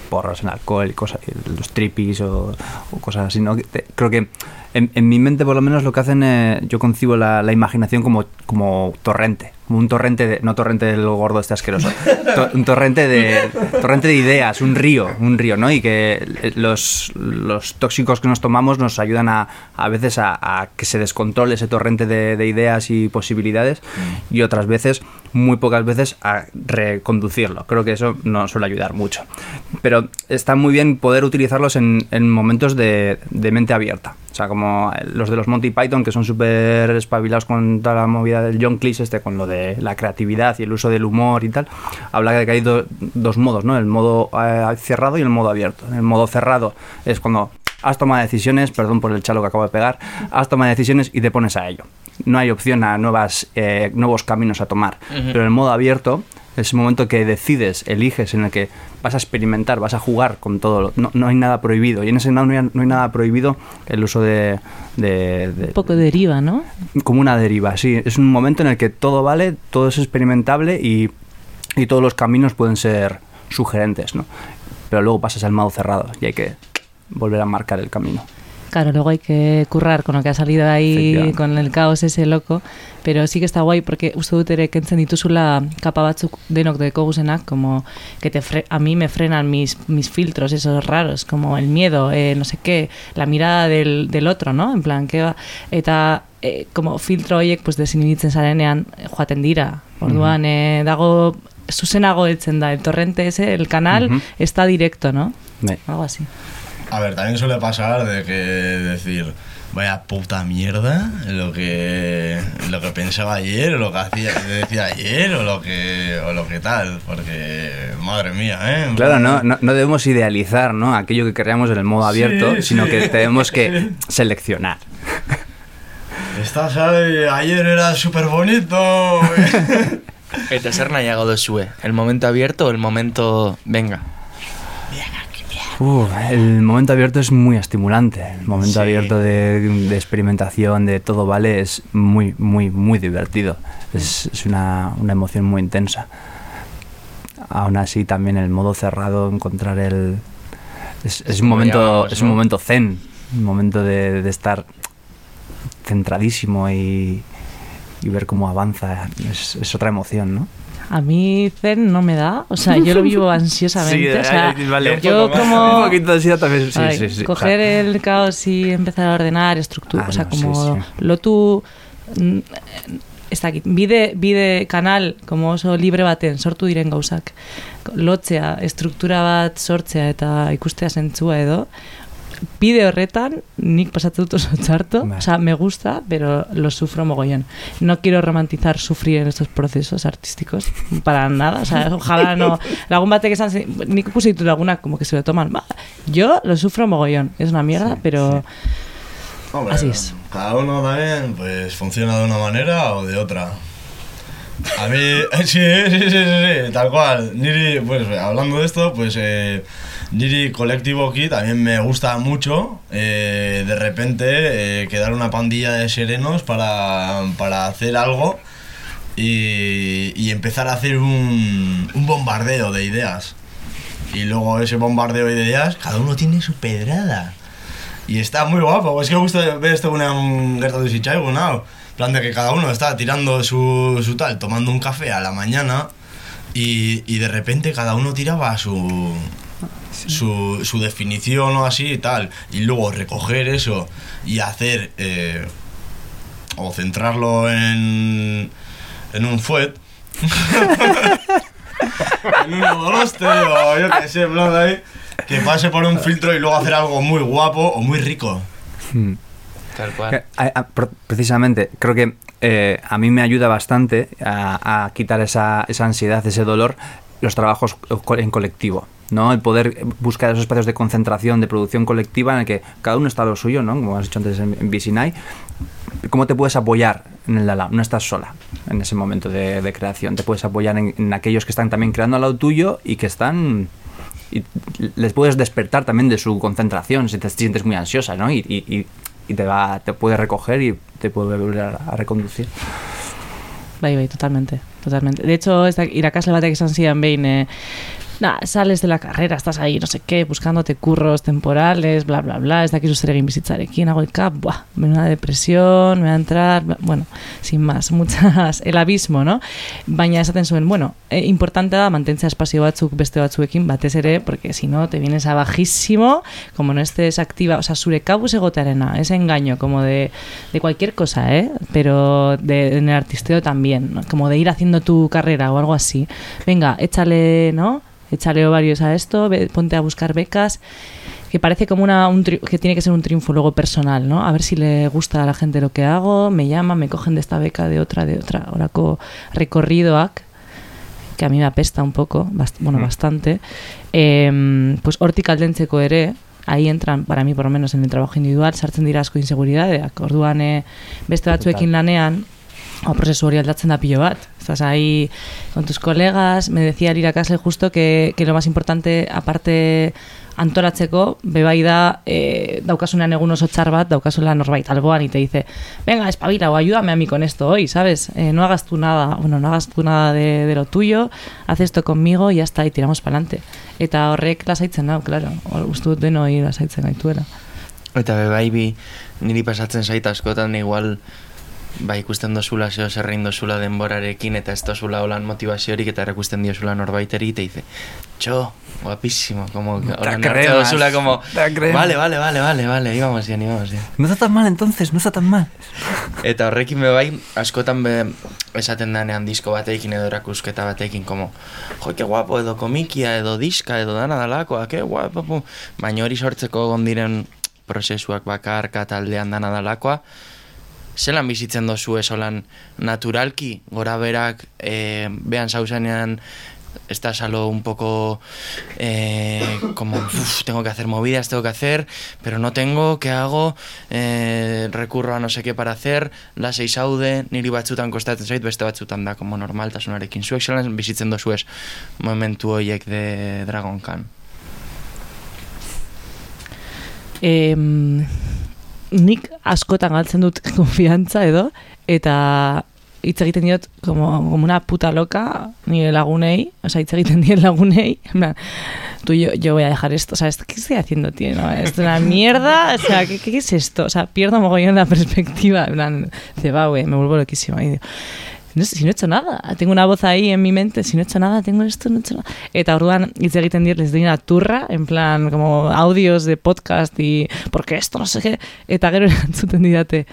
porros, el alcohol, cosas, los tripis o, cosas así, ¿no? Te- creo que en, en mi mente, por lo menos, lo que hacen, eh, yo concibo la, la imaginación como, como torrente. Como un torrente, de, no torrente del gordo este asqueroso, to- un torrente de, torrente de ideas, un río, un río, ¿no? Y que eh, los, los tóxicos que nos tomamos nos ayudan a, a veces a, a que se descontrole ese torrente de, de ideas y posibilidades y otras veces, muy pocas veces, a reconducirlo. Creo que eso nos suele ayudar mucho. Pero está muy bien poder utilizarlos en, en momentos de, de mente abierta. O sea, como los de los Monty Python, que son súper espabilados con toda la movida del John Cleese, este, con lo de la creatividad y el uso del humor y tal, habla de que hay do- dos modos, ¿no? El modo eh, cerrado y el modo abierto. El modo cerrado es cuando has tomado decisiones, perdón por el chalo que acabo de pegar, has tomado decisiones y te pones a ello. No hay opción a nuevas, eh, nuevos caminos a tomar. Pero el modo abierto es el momento que decides, eliges, en el que vas a experimentar, vas a jugar con todo. No, no hay nada prohibido. Y en ese no hay, no hay nada prohibido el uso de, de- de- Un poco deriva, ¿no? como una deriva, sí. Es un momento en el que todo vale, todo es experimentable y, y todos los caminos pueden ser sugerentes, ¿no? Pero luego pasas al modo cerrado y hay que volver a marcar el camino. Claro, luego hay que currar con lo que ha salido ahí, con el caos ese loco, pero sí que está guay porque uste dut ere kentzen dituzula kapa batzuk denok dekoguzenak, como que te fre a mí me frenan mis, mis filtros esos raros, como el miedo, eh, no sé qué, la mirada del, del otro, ¿no? En plan, que va, eta eh, como filtro horiek pues desinhibitzen zarenean joaten dira. Orduan, eh, dago zuzenago heltzen da, el torrente ese, el canal Ujú. está directo, ¿no? Algo así. A ver, también suele pasar de que decir, vaya puta mierda, lo que lo que pensaba ayer, o lo que hacía, decía ayer, o lo que o lo que tal, porque madre mía, ¿eh? Claro, no, no, no debemos idealizar ¿no? aquello que querríamos en el modo abierto, Sí, sino sí. que tenemos que seleccionar. Estás ahí, ayer era súper bonito. Eta zer nahiago duzue? El momento abierto o el momento... Venga. Uf, el momento abierto es muy estimulante. El momento Sí. abierto de, de experimentación, de todo vale, es muy, muy, muy divertido. Es, es una, una emoción muy intensa. Aún así, también el modo cerrado, encontrar el... Es, es un momento, llamamos, es un ¿no? momento zen, un momento de, de estar centradísimo y, y ver cómo avanza. Es, es otra emoción, ¿no? A mí Zen no me da, o sea, yo lo vivo ansiosamente. o sea, yo como Un poquito de ansiedad también, sí, ay, sí, sí. coger el caos y empezar a ordenar, estructura, Ah, o sea, no, como sí, sí. lo tú mm, ez dakit, bide, bide kanal, como oso libre baten sortu diren gauzak, lotzea, estruktura bat sortzea eta ikustea zentzua edo, bide horretan nik pasatzen dut oso txarto, Bai. o sea, me gusta, pero lo sufro mogollón. No quiero romantizar sufrir en estos procesos artísticos, para nada, o sea, ojalá no. Lagun batek esan, nik ikusi ditut lagunak como que se lo toman, "Bah, yo lo sufro mogollón, es una mierda, Sí, pero Hombre, Así es. Cada uno también, pues funciona de una manera o de otra. A mí, sí, sí, sí, sí, sí, tal cual. Niri, pues hablando de esto, pues eh, Niri Colectivo Kid también me gusta mucho. eh, de repente eh, quedar una pandilla de serenos para, para hacer algo y, empezar a hacer un, un bombardeo de ideas. Y luego ese bombardeo de ideas, cada uno tiene su pedrada. Y está muy guapo, es que me gusta ver esto una un gertatu zitzaigun. En plan de que cada uno está tirando su, su tal, tomando un café a la mañana y, y de repente cada uno tiraba su, su, su definición o así y tal. Y luego recoger eso y hacer eh, o centrarlo en, en un fuet. en un o yo que sé, plan de ahí. Que pase por un filtro y luego hacer algo muy guapo o muy rico. Hmm. Tal cual. pro- precisamente, creo que eh, a mí me ayuda bastante a, a quitar esa, esa ansiedad, ese dolor, los trabajos en colectivo. ¿no? El poder buscar esos espacios de concentración, de producción colectiva en el que cada uno está lo suyo, ¿no? como has dicho antes en, en. ¿Cómo te puedes apoyar en el lado? No estás sola en ese momento de, creación. Te puedes apoyar en, aquellos que están también creando al lado tuyo y que están y les puedes despertar también de su concentración si te sientes muy ansiosa, ¿no? Y, te va, te puede recoger y te puede volver a, a reconducir. Bai, bai, totalmente, totalmente. De hecho, irakasle batek esan zidan behin, eh, nah, sales de la carrera, estás ahí, no sé qué, buscándote curros temporales, bla, bla, bla, ez dakizu zer egin bizitzarekin, hago el cap, buah, me da una depresión, me va a entrar, bueno, sin más, muchas, el abismo, no? Baina esaten zuen, bueno, eh, importante da mantentzea espazio batzuk beste batzuekin, batez ere, porque si no, te vienes a bajísimo, como no estés activa, o sea, zure kabuz egotearena, ese engaño, como de, de cualquier cosa, ¿eh? Pero de, en el artisteo también, como de ir haciendo tu carrera o algo así. Venga, échale, ¿no? Échale ovarios a esto, ve- ponte a buscar becas, que parece como una, un tri- que tiene que ser un triunfo luego personal, ¿no? A ver si le gusta a la gente lo que hago, me llaman, me cogen de esta beca, de otra, de otra, orako recorridoak, que a mí me apesta un poco, bast- bueno, Mm. bastante, eh, pues hortik aldentzeko ere, ahí entran, para mí por lo menos en el trabajo individual, sartzen dira asko inseguridadeak, orduan eh, beste batzuekin lanean, o prozesu hori aldatzen da pilo bat. Estás ahí con tus colegas, me decía el irakasle justo que, que lo más importante, aparte antolatzeko, bebai da, eh, daukasunean egun oso txar bat, daukasula norbait alboan y te dice, venga, espabila o ayúdame a mí con esto hoy, ¿sabes? Eh, no hagas tú nada, bueno, no hagas tú nada de, de lo tuyo, haz esto conmigo y ya está, y tiramos para adelante. Eta horrek lasaitzen nau, claro, uste dut denoi lasaitzen gaituela. Eta be bai bi niri pasatzen zait askotan igual ba ikusten dozula zeo zerrein dozula denborarekin eta ez dozula holan motivaziorik eta erakusten diozula norbaiteri eta dice txo, guapísimo como holan hartze dozula como vale, vale, vale, vale, vale, íbamos bien, íbamos bien No está tan mal entonces, no está tan mal. Eta horrekin be bai, askotan be esaten danean disko batekin edo erakusketa batekin, como, jo, que guapo, edo komikia, edo diska, edo dana dalakoa, que guapo, pu. baina hori sortzeko gondiren prozesuak bakarka taldean dana dalakoa, zelan bizitzen dozu ez holan naturalki, gora berak, e, behan zauzanean, estás a lo un poco eh, como "Uf, tengo que hacer movidas, tengo que hacer, pero no tengo, ¿qué hago? Eh, recurro a no sé qué para hacer, lasei zaude, niri batzutan kostatzen zait, beste batzutan da como normaltasunarekin. Zuek zelan bizitzen dozu ez momentu horiek de Dragon Khan. Em, nik askotan galtzen dut konfiantza edo, eta hitz egiten diot como, como una puta loca nire lagunei, o sea, hitz egiten dien lagunei, en plan, tú, yo, yo voy a dejar esto, o sea, ¿qué estoy haciendo, tío? No, esto es una mierda, o sea, ¿qué, ¿qué es esto? O sea, pierdo mogollón la perspectiva, en plan, va, güey, me vuelvo loquísima, y digo, no si no he hecho nada, tengo una voz ahí en mi mente, si no he hecho nada, tengo esto, no he hecho nada. Eta orduan hitz egiten diet, les doy una turra, en plan, como audios de podcast y, porque esto, no sé qué, eta gero erantzuten didate,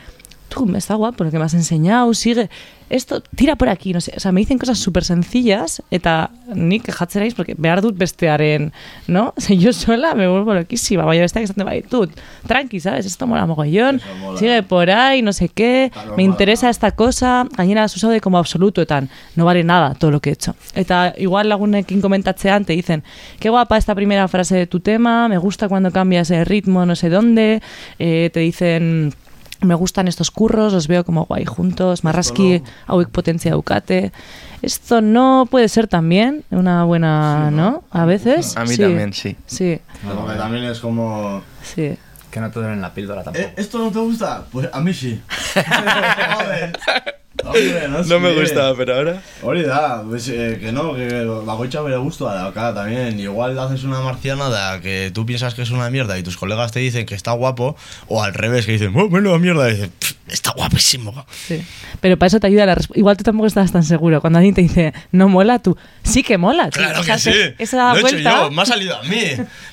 tú, me está guapo lo que me has enseñado, sigue, esto, tira por aquí, no sé, o sea, me dicen cosas súper sencillas, eta nik jatzereiz, porque behar dut bestearen, ¿no? O sea, yo sola me vuelvo loquísima, baina besteak esaten bai, tú, tranqui, ¿sabes? Esto mola mogollón, mola. sigue por ahí, no sé qué, me interesa esta cosa, gainera zuzaude como absolutoetan, no vale nada todo lo que he hecho. Eta igual lagunekin komentatzean te dicen, qué guapa esta primera frase de tu tema, me gusta cuando cambias el ritmo no sé dónde, eh, te dicen... Me gustan estos curros, los veo como guay juntos, marraski hauek potentzia daukate. Esto no puede ser también una buena, ¿no? A veces. A mí Sí. también, sí. Sí, Porque también es como... sí. Que no te den la píldora tampoco. "Eh, ¿Esto no te gusta? Pues a mí sí. Joder. Hombre, no, No me gustaba, pero ahora... Hori da, pues, eh, que no, que bagoitza bere gustoa da acá también. Igual haces una marciana de que tú piensas que es una mierda y tus colegas te dicen que está guapo, o al revés, que dicen, oh, menuda mierda, y dices, "Pff, está guapísimo. Sí. Pero para eso te ayuda la resp- Igual tú tampoco estabas tan seguro. Cuando alguien te dice, no mola, tú, sí que mola. tío". Claro O sea, que sí. te- Esa Lo he hecho vuelta. yo, me ha salido a mí.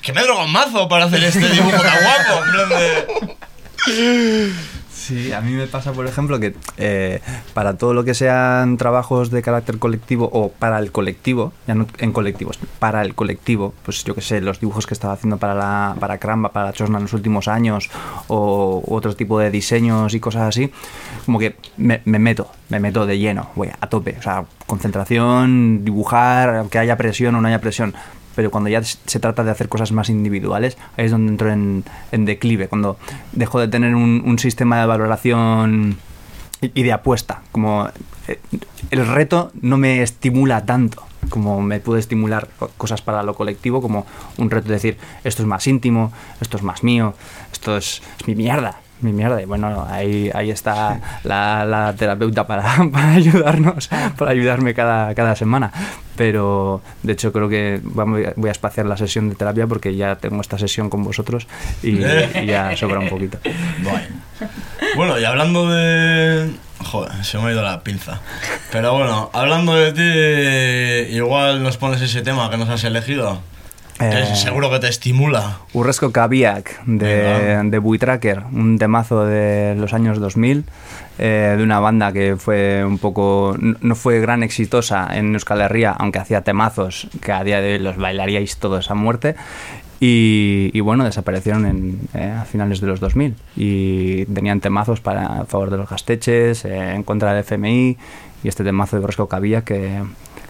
Que me he drogado mazo para hacer este dibujo tan guapo. En plan de... Sí, a mí me pasa, por ejemplo, que eh, para todo lo que sean trabajos de carácter colectivo o para el colectivo, ya no en colectivos, para el colectivo, pues yo que sé, los dibujos que estaba haciendo para la para Cramba, para Chosna en los últimos años o otro tipo de diseños y cosas así, como que me, me meto, me meto de lleno, voy a tope, o sea, concentración, dibujar, aunque haya presión o no haya presión, pero cuando ya se trata de hacer cosas más individuales, ahí es donde entro en, declive, cuando dejo de tener un, sistema de valoración y de apuesta, como eh, el reto no me estimula tanto como me puede estimular co- cosas para lo colectivo, como un reto de decir, esto es más íntimo, esto es más mío, esto es, es mi mierda, mi mierda. Y bueno, ahí, ahí está la, la terapeuta para, para ayudarnos, para ayudarme cada, cada semana. Pero de hecho creo que voy a espaciar la sesión de terapia porque ya tengo esta sesión con vosotros y, y ya sobra un poquito. Bueno. Bueno, y hablando de... Joder, se me ha ido la pinza. Pero bueno, hablando de ti, igual nos pones ese tema que nos has elegido. Eh, seguro que te estimula. Urresco Kabiak de, de Buitracker, un temazo de los años 2000, eh, de una banda que fue un poco. no fue gran exitosa en Euskal Herria, aunque hacía temazos que a día de hoy los bailaríais todos a muerte. Y, y bueno, desaparecieron en, eh, a finales de los 2000 y tenían temazos para a favor de los gasteches, eh, en contra del FMI y este temazo de Urresco Kabiak que,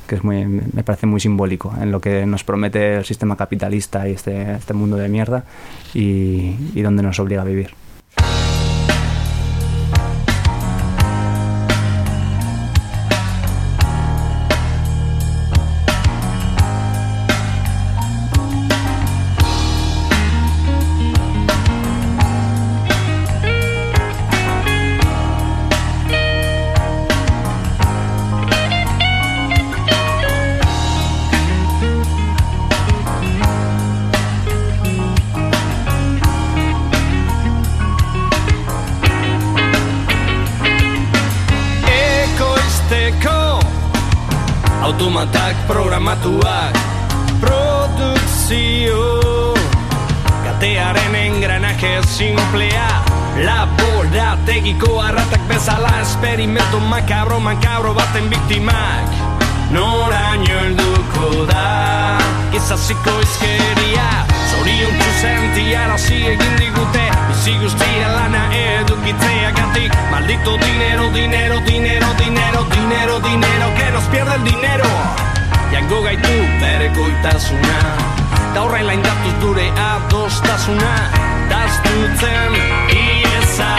que es muy, me parece muy simbólico en lo que nos promete el sistema capitalista y este, este mundo de mierda y, y donde nos obliga a vivir. Automatak programatuak. Produkzio. Katearen engranaje simplea Laborategiko arratak bezala Esperimento makabro, makabro baten biktimak. Noraino helduko da. Gizaziko izkeria Zorion txusentiarazi egin digute Bizi guztia lana edukitzeagatik Maldito dinero, dinero, dinero, dinero, dinero, dinero Que nos pierde el dinero. Jango gaitu bere goitasuna Da horrela indartuz dure adostasuna Daztutzen Iesa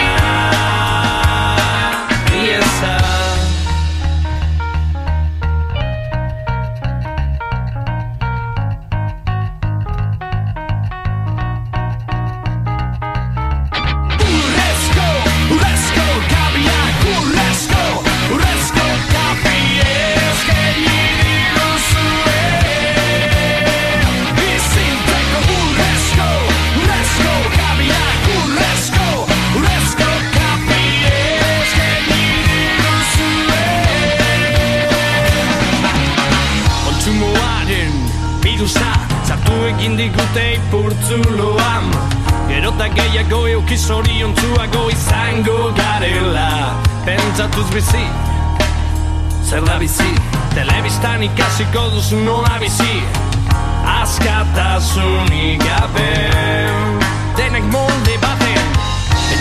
eukiz oriontzuago izango garela. Pentsatuz bizi, zer da bizi? Telebistan ikasiko duzu nola bizi? Askatasunik gabe. Denek molde baten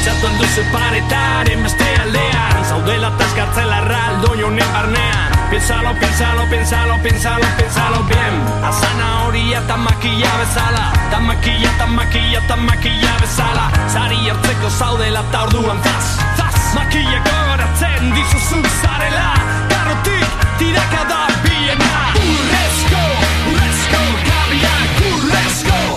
Pentsatu alduzu paretaren beste aldean. Zaudela taskartzela raldo jonen barnean. Piénsalo, piénsalo, piénsalo, piénsalo, piénsalo bien. A zanahoria eta makilla bezala. Ta makilla, ta makilla, ta makilla bezala. Zari hartzeko zaudela eta orduan zaz, zaz. Makilla gogoratzen dizuzu zarela. Garrotik tirakada biena. Urrezko, urrezko, urrezko Urrezko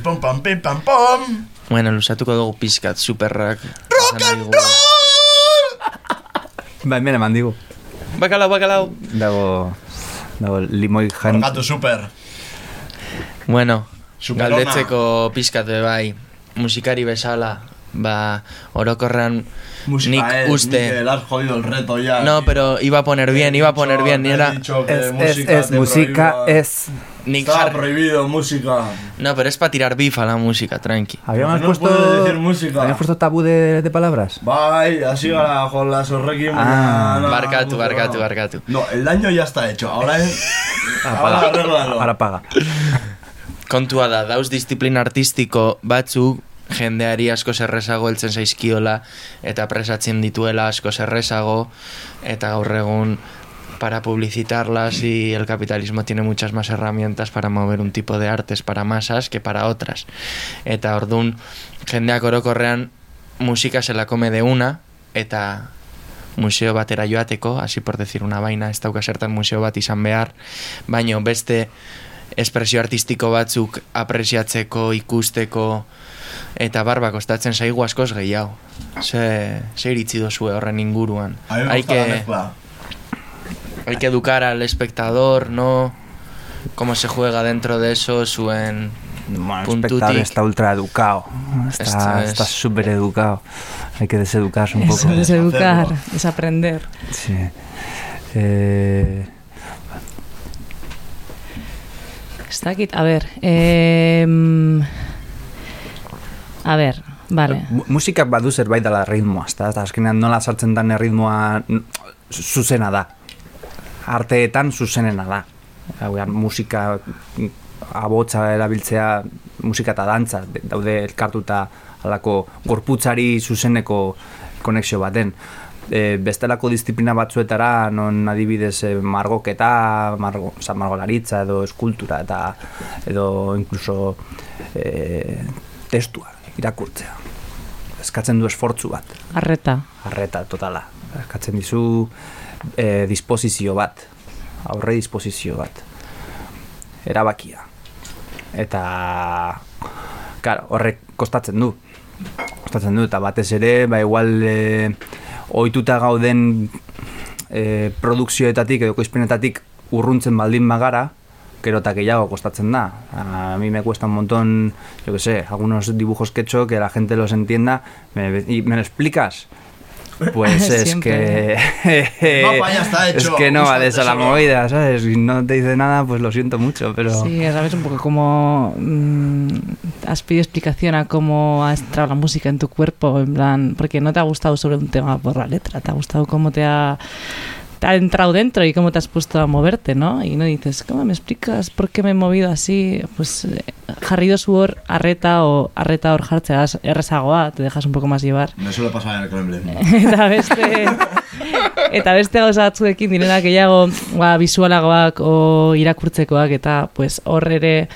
pam. seis pom pam pim pam pom. Bueno, lusatuko dugu pizkat, superrak. Rock and Ba, hemen eman digu. Bakalau, bakalau. Dago, dago limoi jan... Orgatu super. Bueno, Superona. galdetzeko pizkat bai, musikari bezala, ba, orokorran Música nik uste. Mikel, has jodido el reto ya. No, pero iba a poner bien, iba a poner bien, ni era... Es, es, música es, música. Nick Está Har- prohibido música. No, pero es para tirar bif a la música, tranqui. Habíamos No puesto... puede decir música. Habíamos puesto tabú de, de palabras. Bai, así ahora con las horrekin. Ah. no, barkatu, no. barkatu. No, el daño ya está hecho. Ahora es. ahora Apaga. arréglalo. Ahora paga. Kontua da, dauz disiplina artistiko batzuk jendeari asko zerrezago heltzen zaizkiola eta presatzen dituela asko zerrezago eta gaur egun para publicitarlas y el capitalismo tiene muchas más herramientas para mover un tipo de artes para masas que para otras. Eta ordun jendeak orokorrean musika se la come de una eta museo batera joateko, así por decir una vaina, ez dauka zertan museo bat izan behar, baino beste espresio artistiko batzuk apresiatzeko, ikusteko, eta barba kostatzen zaigu askoz gehiago. Ze, ze iritzi dozue horren inguruan. Hay la que, hay que educar al espectador, ¿no? Cómo se juega dentro de eso, zuen Bueno, el puntutik. espectador está ultra educado. Está es- está súper educado. Hay que deseducarse un poco. Eso, deseducar, Hacerlo. desaprender. Sí. Eh, Ez dakit, a ber, em, a ber, vale. mu- Musikak badu zerbait dela ritmoa? Eta azkenean nola sartzen den erritmoa n- zuzena da. Arteetan zuzenena da. Hauean, musika abotsa erabiltzea musika eta dantza de- daude elkartuta halako gorputzari zuzeneko konexio baten. E, bestelako disiplina batzuetara non adibidez e, margoketa, margo, oza, margolaritza edo eskultura eta edo incluso e, testua irakurtzea. Eskatzen du esfortzu bat, Arreta. arreta totala. Eskatzen dizu e, disposizio bat, aurre disposizio bat. Erabakia. Eta claro, horrek kostatzen du. Kostatzen du eta batez ere, ba igual e, ohituta gauden e, produkzioetatik edo koizpenetatik urruntzen baldin bagara, gero eta gehiago kostatzen da. A mí me cuesta un montón, yo que sé, algunos dibujos que he hecho que la gente los entienda. Me, ¿Y me lo explicas? Pues es que... No, pa, ya está Es hecho, que no usa vale esa la movida, ¿sabes? Si no te dice nada, pues lo siento mucho, pero... Sí, sabes un poco cómo mm, has pedido explicación a cómo ha entrado la música en tu cuerpo, en plan, porque no te ha gustado sobre un tema por la letra, te ha gustado cómo te ha, te ha entrado dentro y cómo te has puesto a moverte, ¿no? Y no dices, ¿cómo me explicas por qué me he movido así? Pues eh, jarri dozu hor arreta o arreta hor jartzeaz errezagoa, te dejas un poco más llevar. Me suele pasar en el eta beste eta beste gauza batzuekin direnak gehiago ba, visualagoak o irakurtzekoak eta pues hor ere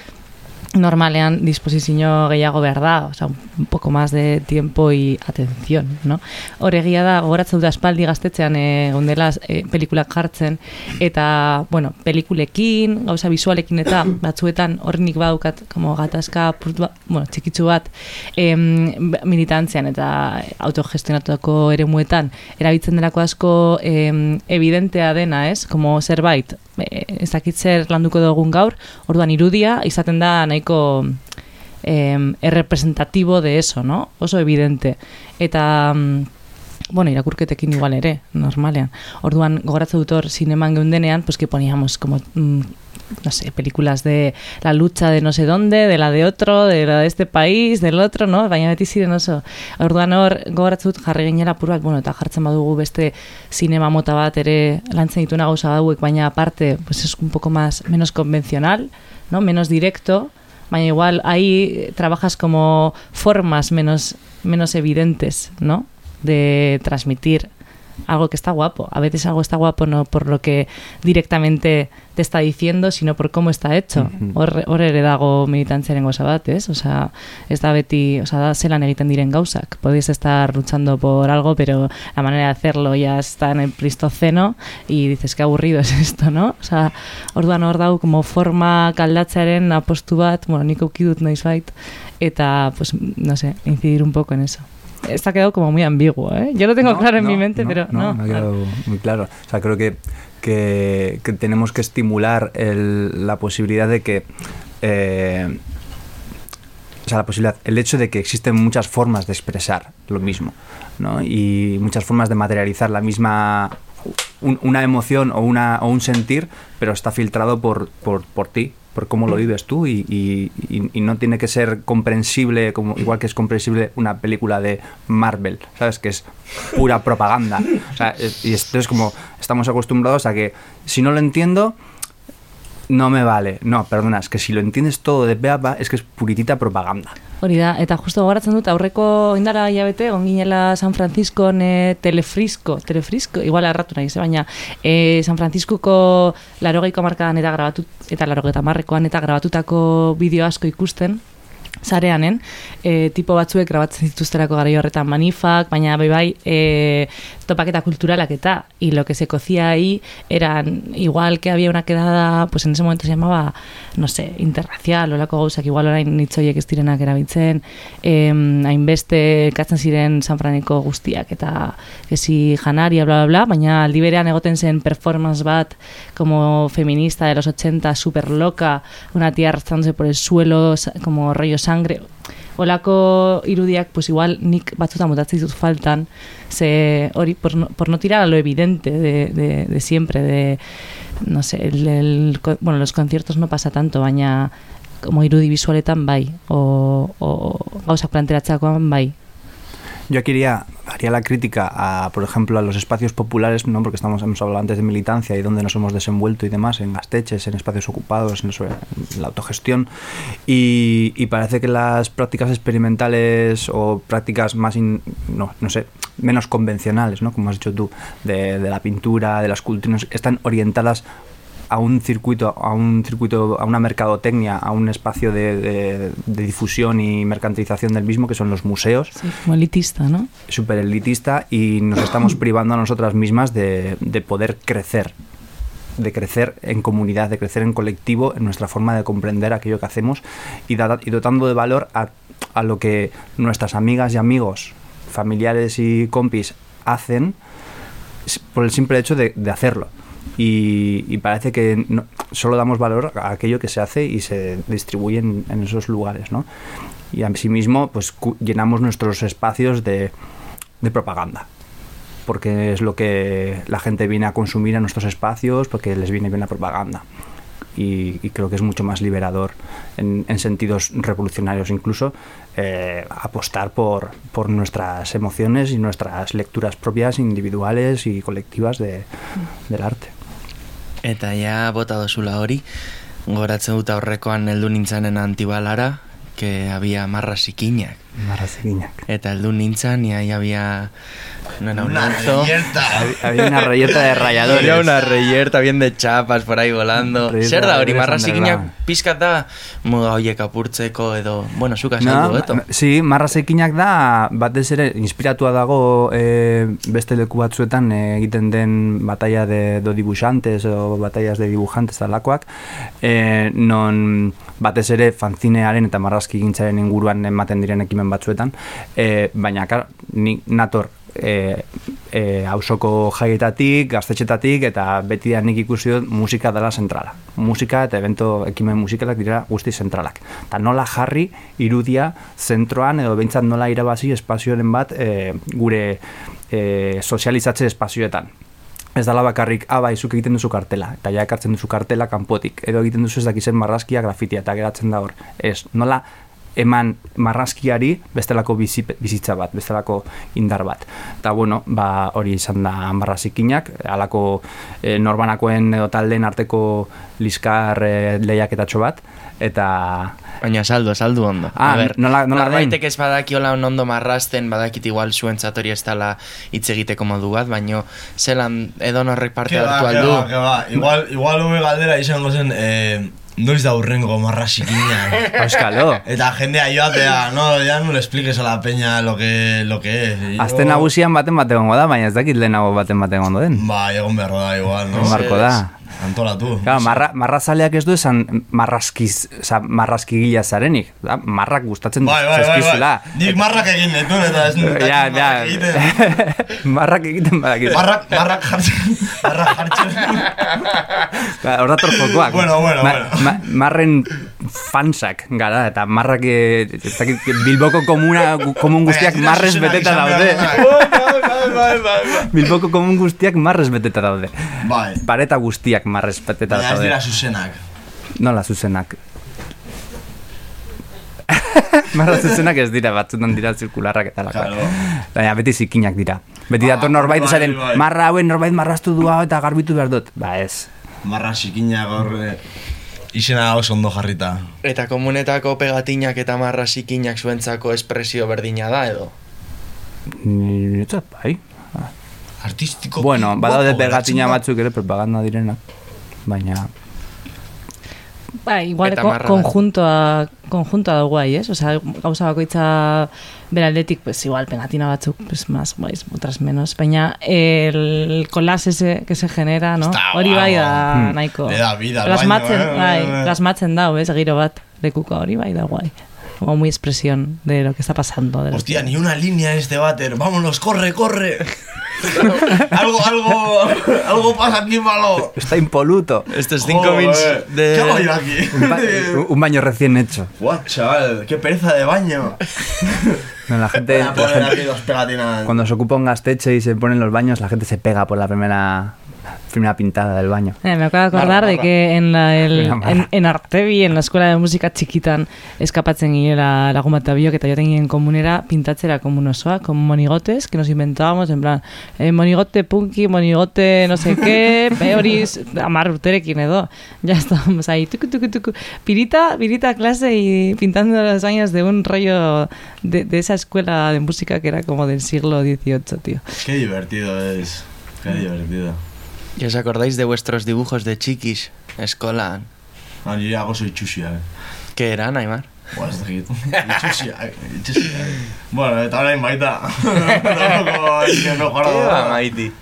normalean disposizio gehiago behar da, o sea, un poco más de tiempo y atención, no? Hor egia da, gogoratzen dut aspaldi gaztetzean e, gondela e, pelikulak jartzen, eta, bueno, pelikulekin, gauza visualekin eta batzuetan horrenik badukat, como gatazka apurt ba, bueno, txikitsu bat, em, militantzian eta autogestionatutako eremuetan, erabiltzen delako asko em, evidentea dena, ez? Como zerbait, e, ez dakit landuko dugun gaur, orduan irudia, izaten da nahiko em, errepresentatibo de eso, no? Oso evidente. Eta, mm, bueno, irakurketekin igual ere, normalean. Orduan, gogoratze dut hor, zineman geundenean, pues que poníamos como, mm, no sé, películas de la lucha de no sé dónde, de la de otro, de la de este país, del otro, no? Baina beti ziren oso. Orduan hor, gogoratze dut jarri gainera apur bat, bueno, eta jartzen badugu beste sinema mota bat ere lantzen dituna gauza hauek, baina aparte, pues es un poco más, menos convencional, ¿no? Menos directo, igual ahí trabajas como formas menos, menos evidentes, ¿no? De transmitir algo que está guapo. A veces algo está guapo no por lo que directamente te está diciendo, sino por cómo está hecho. Hor, hor ere dago militantziaren gauza bat, ez? Osea, ez da beti, osea, da zelan egiten diren gauzak. Podéis estar luchando por algo, pero la manera de hacerlo ya está en el plistoceno y dices, qué aburrido es esto, ¿no? Osea, orduan hor dago como forma kaldatzearen apostu bat, bueno, nik auki dut noizbait, eta, pues, no sé, incidir un poco en eso. Está quedado como muy ambiguo, ¿eh? Yo lo tengo No, claro en no, mi mente, no, pero no. me ha quedado muy claro. O sea, creo que, que, que tenemos que estimular el- la posibilidad de que... eh, o sea, la posibilidad, el hecho de que existen muchas formas de expresar lo mismo, ¿no? Y muchas formas de materializar la misma un- una emoción o una o un sentir, pero está filtrado por, por, por ti, por cómo lo vives tú y, y- y- y no tiene que ser comprensible, como igual que es comprensible una película de Marvel, ¿sabes? Que es pura propaganda. O sea, es- y esto es como, estamos acostumbrados a que si no lo entiendo, no me vale. No, perdona, es que si lo entiendes todo de pe a pa, es que es puritita propaganda. Hori da, eta justo gogoratzen dut aurreko indara hilabete, ginela San Franciscon e, telefrisko, telefrisko, igual erratu nahi, ze, baina e, San Franciscoko larogeiko markadan eta grabatu, eta larogeita marrekoan eta grabatutako bideo asko ikusten, zareanen, e, tipo batzuek grabatzen dituzterako gara horretan manifak, baina bai bai e, topaketa kulturalak eta y lo que se cocía ahí eran igual que había una quedada, pues en ese momento se llamaba, no sé, interracial, olako gauzak igual orain nitzoiek ez direnak erabiltzen, eh, hainbeste katzen ziren San Franeko guztiak eta esi janaria, bla, bla, bla, baina aldi berean egoten zen performance bat como feminista de los 80, super loca, una tía arrastrándose por el suelo, como rollo sangre, olako irudiak, pues igual nik batzutan botatzen ditut faltan, ze hori, por no, por no tirar a lo evidente de, de, de siempre, de, no sé, el, el, bueno, los conciertos no pasa tanto, baina como irudi visualetan bai, o, o gauzak planteratzakoan bai. Yo aquí haría, la crítica a, por ejemplo, a los espacios populares, ¿no? porque estamos, hemos hablado antes de militancia y donde nos hemos desenvuelto y demás, en gasteches, en espacios ocupados, en, la autogestión. Y, y parece que las prácticas experimentales o prácticas más, in- no, no sé, menos convencionales, ¿no? como has dicho tú, de, de la pintura, de las culturas, están orientadas a un circuito, a un circuito, a una mercadotecnia, a un espacio de, de- de difusión y mercantilización del mismo, que son los museos, Sí, como elitista, ¿no? súper elitista, y nos estamos privando a nosotras mismas de, de poder crecer, de crecer en comunidad, de crecer en colectivo, en nuestra forma de comprender aquello que hacemos y, da- y dotando de valor a, a lo que nuestras amigas y amigos, familiares y compis hacen por el simple hecho de, de hacerlo. Y, parece que solo damos valor a aquello que se hace y se distribuye en, esos lugares, ¿no? Y asimismo, pues llenamos nuestros espacios de, propaganda porque es lo que la gente viene a consumir a nuestros espacios, porque les viene bien la propaganda. Y, creo que es mucho más liberador en, en sentidos revolucionarios incluso eh, apostar por, por nuestras emociones y nuestras lecturas propias, individuales y colectivas de, del arte. Eta ja bota dozula hori, goratzen dut aurrekoan heldu nintzanen antibalara, que había marra sikinak. Marraziginak. Eta heldu nintzen, y ahí había... No era un alto. Había una reyerta de rayadores. Había una reyerta bien de chapas por ahí volando. Reyerta Zer da hori, reyerta marra underground. sikinak pizkat da muga hoiek apurtzeko edo... Bueno, zuka saldu, eto? Sí, marrazekinak da, batez ere, inspiratua dago e, beste leku batzuetan e, egiten den batalla de do dibujantes o batallas de dibujantes alakoak, e, non batez ere fanzinearen eta marrazki gintzaren inguruan ematen diren ekimen batzuetan, e, baina kar, ni nator e, e, hausoko jaietatik, gaztetxetatik, eta beti da nik ikusi dut musika dela zentrala. Musika eta evento ekimen musikalak dira guzti zentralak. Eta nola jarri irudia zentroan, edo behintzat nola irabazi espazioaren bat e, gure e, sozializatze espazioetan. Ez dala bakarrik, ah, bai, zuk egiten duzu kartela, eta ja ekartzen duzu kartela kanpotik, edo egiten duzu ez dakizen marrazkia grafitia, eta geratzen da hor. Ez, nola eman marrazkiari bestelako bizi, bizitza bat, bestelako indar bat. Eta bueno, ba, hori izan da marrazikinak, halako e, norbanakoen edo taldeen arteko liskar e, lehiaketatxo bat, eta Baina saldu, saldu ondo. Ah, nola- nola den? Norbaitek ez badakiola ondo marrasten, badakit igual zuentzat hori ez dela hitz egiteko modu bat, baino zelan edon horrek parte ba, hartu ke aldu. ba, ke ba. Igual, igual galdera izango zen, eh, noiz da urrengo marrasikinak. Euskalo. Eta jendea joatea, no, ya no le expliques a la peña lo que, lo que es. Y Azte yo- nagusian baten bat egongo da, baina ez dakit lehenago baten bat egongo den. Ba, egon behar da, igual, no? Egon beharko da. Antolatu. Claro, marra, marrazaleak ez du esan marrazkiz, oza, marrazkigila zarenik. Da, marrak gustatzen Bai, bai, bai, zaizkizula. bai. Nik marrak egin ditu, eta ez dut Ja, ja. egiten. marrak egiten badakit. Marrak, marrak jartzen, marrak jartzen. Ba, Hor dator jokoak. Bueno, bueno, bueno. marren fansak gara, eta marrak eh, ez dakit, Bilboko komuna, komun guztiak marrez beteta daude. behar da. Bilboko komun guztiak marrez beteta daude. Bai. Pareta guztiak marrez beteta Baina ez daude. dira zuzenak. Nola zuzenak? Marra zuzenak ez dira, batzutan dira zirkularrak eta lakoak. Claro. Baina beti zikinak dira. Beti Ah, dator norbait bai, esaten, bai. marra hauen norbait marraztu du eta garbitu behar dut. Ba ez. Marra sikina gaur... izena oso ondo jarrita. Eta komunetako pegatinak eta marra sikinak zuentzako espresio berdina da edo? Niretzat, bai. Artistiko. Bueno, badaude pegatina batzuk ere propaganda direnak. Baina, Ba, igual Eta ko, konjuntoa, konjuntoa da guai, ez? Osea, gauza bakoitza beraldetik, pues igual, pegatina batzuk, pues más guais, otras menos. Baina el colas ese que se genera, no? Hori bai da guapo. Hmm. nahiko. Le da vida plasmatzen, eh? bai, plasmatzen da, ez? Giro bat, lekuko hori bai da guai. Como muy expresión de lo que está pasando. De Hostia, ni una línea en este váter. Vámonos, corre, corre. algo, algo, algo pasa aquí malo. está impoluto. Estos cinco mins ¿Qué hago de... yo aquí? Un, ba- un baño recién hecho. Guau, chaval, qué pereza de baño. No, la gente, la poner gente- aquí dos pegatinas. cuando se ocupa un gasteche y se ponen los baños, la gente se pega por la primera, primera pintada del baño. Eh, me acabo de acordar Barra, de barra. que en, la, el, en, en Artebi, en la escuela de musika txikitan, eskapatzen ginela lagun bat biok eta joten ginen komunera pintatzera komun osoa, con monigotes, que nos inventábamos, en plan, eh, monigote punky, monigote no sé qué, hori amar urterekin edo. Ya estábamos ahí, tucu, tucu, tucu, pirita, pirita clase y pintando los años de un rollo de, de esa escuela de música que era como del siglo XVIII, tío. Qué divertido es. Qué divertido. ¿Y os acordáis de vuestros dibujos de chiquis? Escolan. Ah, yo ya hago soy chusia, eh. ¿Qué eran, Aymar? Buah, ez dakit. Itxusia, itxusia. Bueno, eta orain baita. Tampoco es que mejorado. Maiti.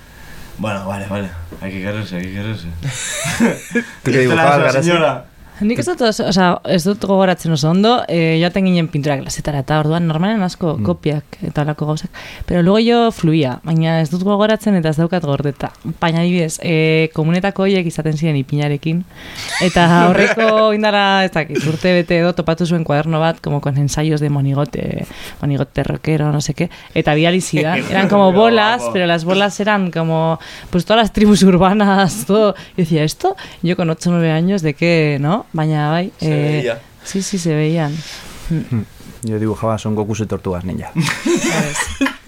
Bueno, vale, vale. Hay que quererse, hay que quererse. ¿Tú qué Este la dibujabas, es la señora. Nik ez dut, oso- osea, ez dut gogoratzen oso ondo, e, joaten ginen pintura klasetara eta orduan normalen asko kopiak eta alako gauzak. Pero luego yo fluía, baina ez dut gogoratzen eta ez daukat gordeta. Baina adibidez, e, komunetako horiek izaten ziren ipinarekin, eta horreko indara, ez dakit, urte bete edo topatu zuen kuaderno bat, como con ensayos de monigote, monigote rockero, no sé qué, eta bidali zidan. Eran como bolas, pero las bolas eran como, pues todas las tribus urbanas, todo. Y decía, ¿esto? Yo con 8 o 9 años, ¿de qué, no? Baina, bai. Se veía. Sí, sí, se veían. Yo dibujaba Son Goku y Tortugas Ninja. ¿sabes?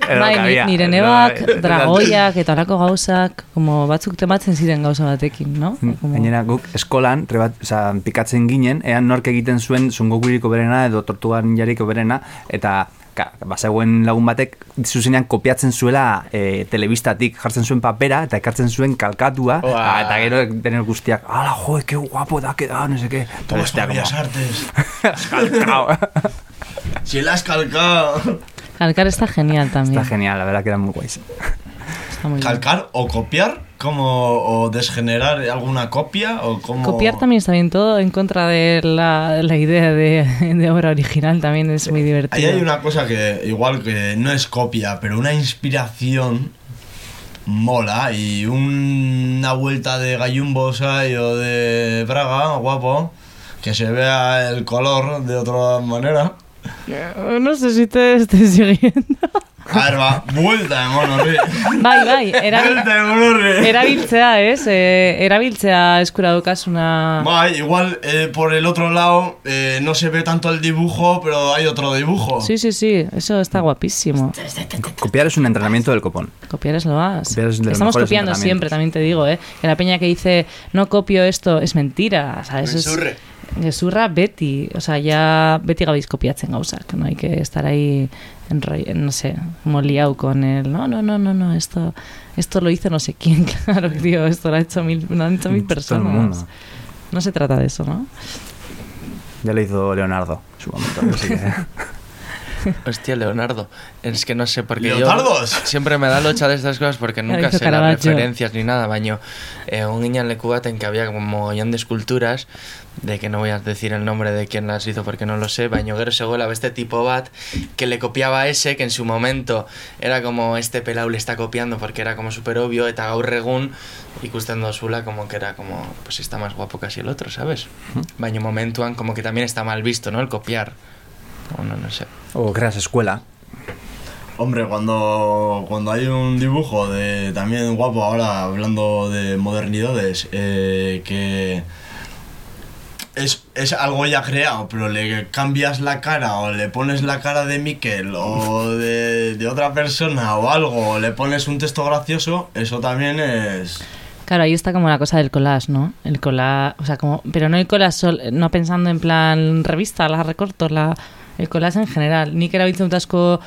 Era lo bai, nire nebak, dragoiak eta olako gauzak, como batzuk tematzen ziren gauza batekin, no? Como- Gainera guk eskolan, trebat, oza, pikatzen ginen, ean nork egiten zuen Son Gokurik berena edo Tortuga Ninjarik berena, eta ka, bazegoen lagun batek zuzenean kopiatzen zuela e, telebistatik jartzen zuen papera eta ekartzen zuen kalkatua Ua. ah, eta gero dener guztiak ala jo, que guapo da no sé qué Toma Hostia, para Bellas como- Artes. calcao. Si la has calcado. Calcar está genial también. Está genial, la verdad que era muy guays. Está muy bien. Calcar o copiar, como o desgenerar alguna copia o como Copiar también está bien, todo en contra de la, la idea de, de obra original también es muy divertido. Ahí hay una cosa que igual que no es copia, pero una inspiración mola y una vuelta de gallumbos hay o de Braga, guapo, que se vea el color de otra manera. Eh, No sé si te estoy siguiendo. A ver, va, vuelta de monorri. Bai, bai, erabil, Vuelta de monorri. erabiltzea, ez? E, erabiltzea eskura daukasuna... Bai, igual eh, por el otro lado eh, no se ve tanto el dibujo, pero hay otro dibujo. Sí, sí, sí, eso está guapísimo. Copiar es un entrenamiento del copón. Copiar es lo más. Es Estamos copiando siempre, también te digo, ¿eh? Que la peña que dice, no copio esto, es mentira. ¿sabes? Es-. Gezurra beti. O sea, ya beti gabiz kopiatzen gauzak. No hay que estar ahí, en, no sé, como liado con el, no, no, no, no, no, esto, esto lo hizo no sé quién. Claro, tío, esto lo ha hecho mil, lo han hecho mil personas. No se trata de eso, ¿no? Ya lo hizo Leonardo en su momento. así que- Hostia, Leonardo. Es que no sé por qué ¿Leotardos? yo... Siempre me da locha de estas cosas porque nunca sé las Caravaggio. referencias ni nada, baño. Eh, un niño en leku baten que había como mogollón de esculturas de que no voy a decir el nombre de quién las hizo porque no lo sé, baño gero zegoela este tipo bat que le copiaba a ese que en su momento era como este pelao le está copiando porque era como súper obvio eta gaur egun ikusten dozula como que era como pues está más guapo casi el otro, ¿sabes? Baño momentuan como que también está mal visto, ¿no? El copiar. O no, no sé. o creas escuela. Hombre, cuando, cuando hay un dibujo de también guapo, ahora hablando de modernidades, eh, que es, es algo ya creado, pero le cambias la cara o le pones la cara de Miquel o de, de otra persona o algo, o le pones un texto gracioso, eso también es... Claro, ahí está como la cosa del collage, ¿no? El collage, o sea, como, pero no el collage, sol- no pensando en plan revista, la recorto, la, el collage en general. Nik erabiltzen dut asko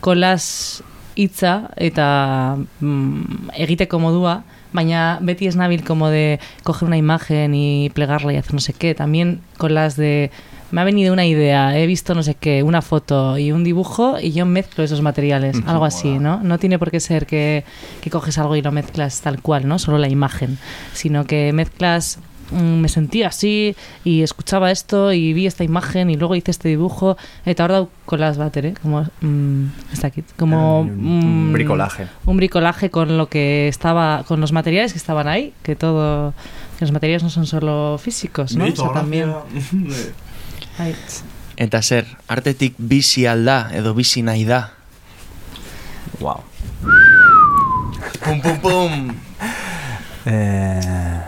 collage hitza eta mm, egiteko modua, baina beti es nabil como de coger una imagen y plegarla y hacer no sé qué. También collage de me ha venido una idea, he visto no sé qué, una foto y un dibujo y yo mezclo esos materiales, algo así, ¿no? No tiene por qué ser que, que coges algo y lo mezclas tal cual, ¿no? Solo la imagen, sino que mezclas me sentía así y escuchaba esto y vi esta imagen y luego hice este dibujo eta hor dau kolas bat ere, como mm, ez dakit, como Un- un mm, bricolaje. un bricolaje con lo que estaba con los materiales que estaban ahí, que todo que los materiales no son solo físicos, ¿no? O sea, también. Eta zer, artetik bizi alda edo bizi nahi da. Wow. Pum, pum, pum. Eh,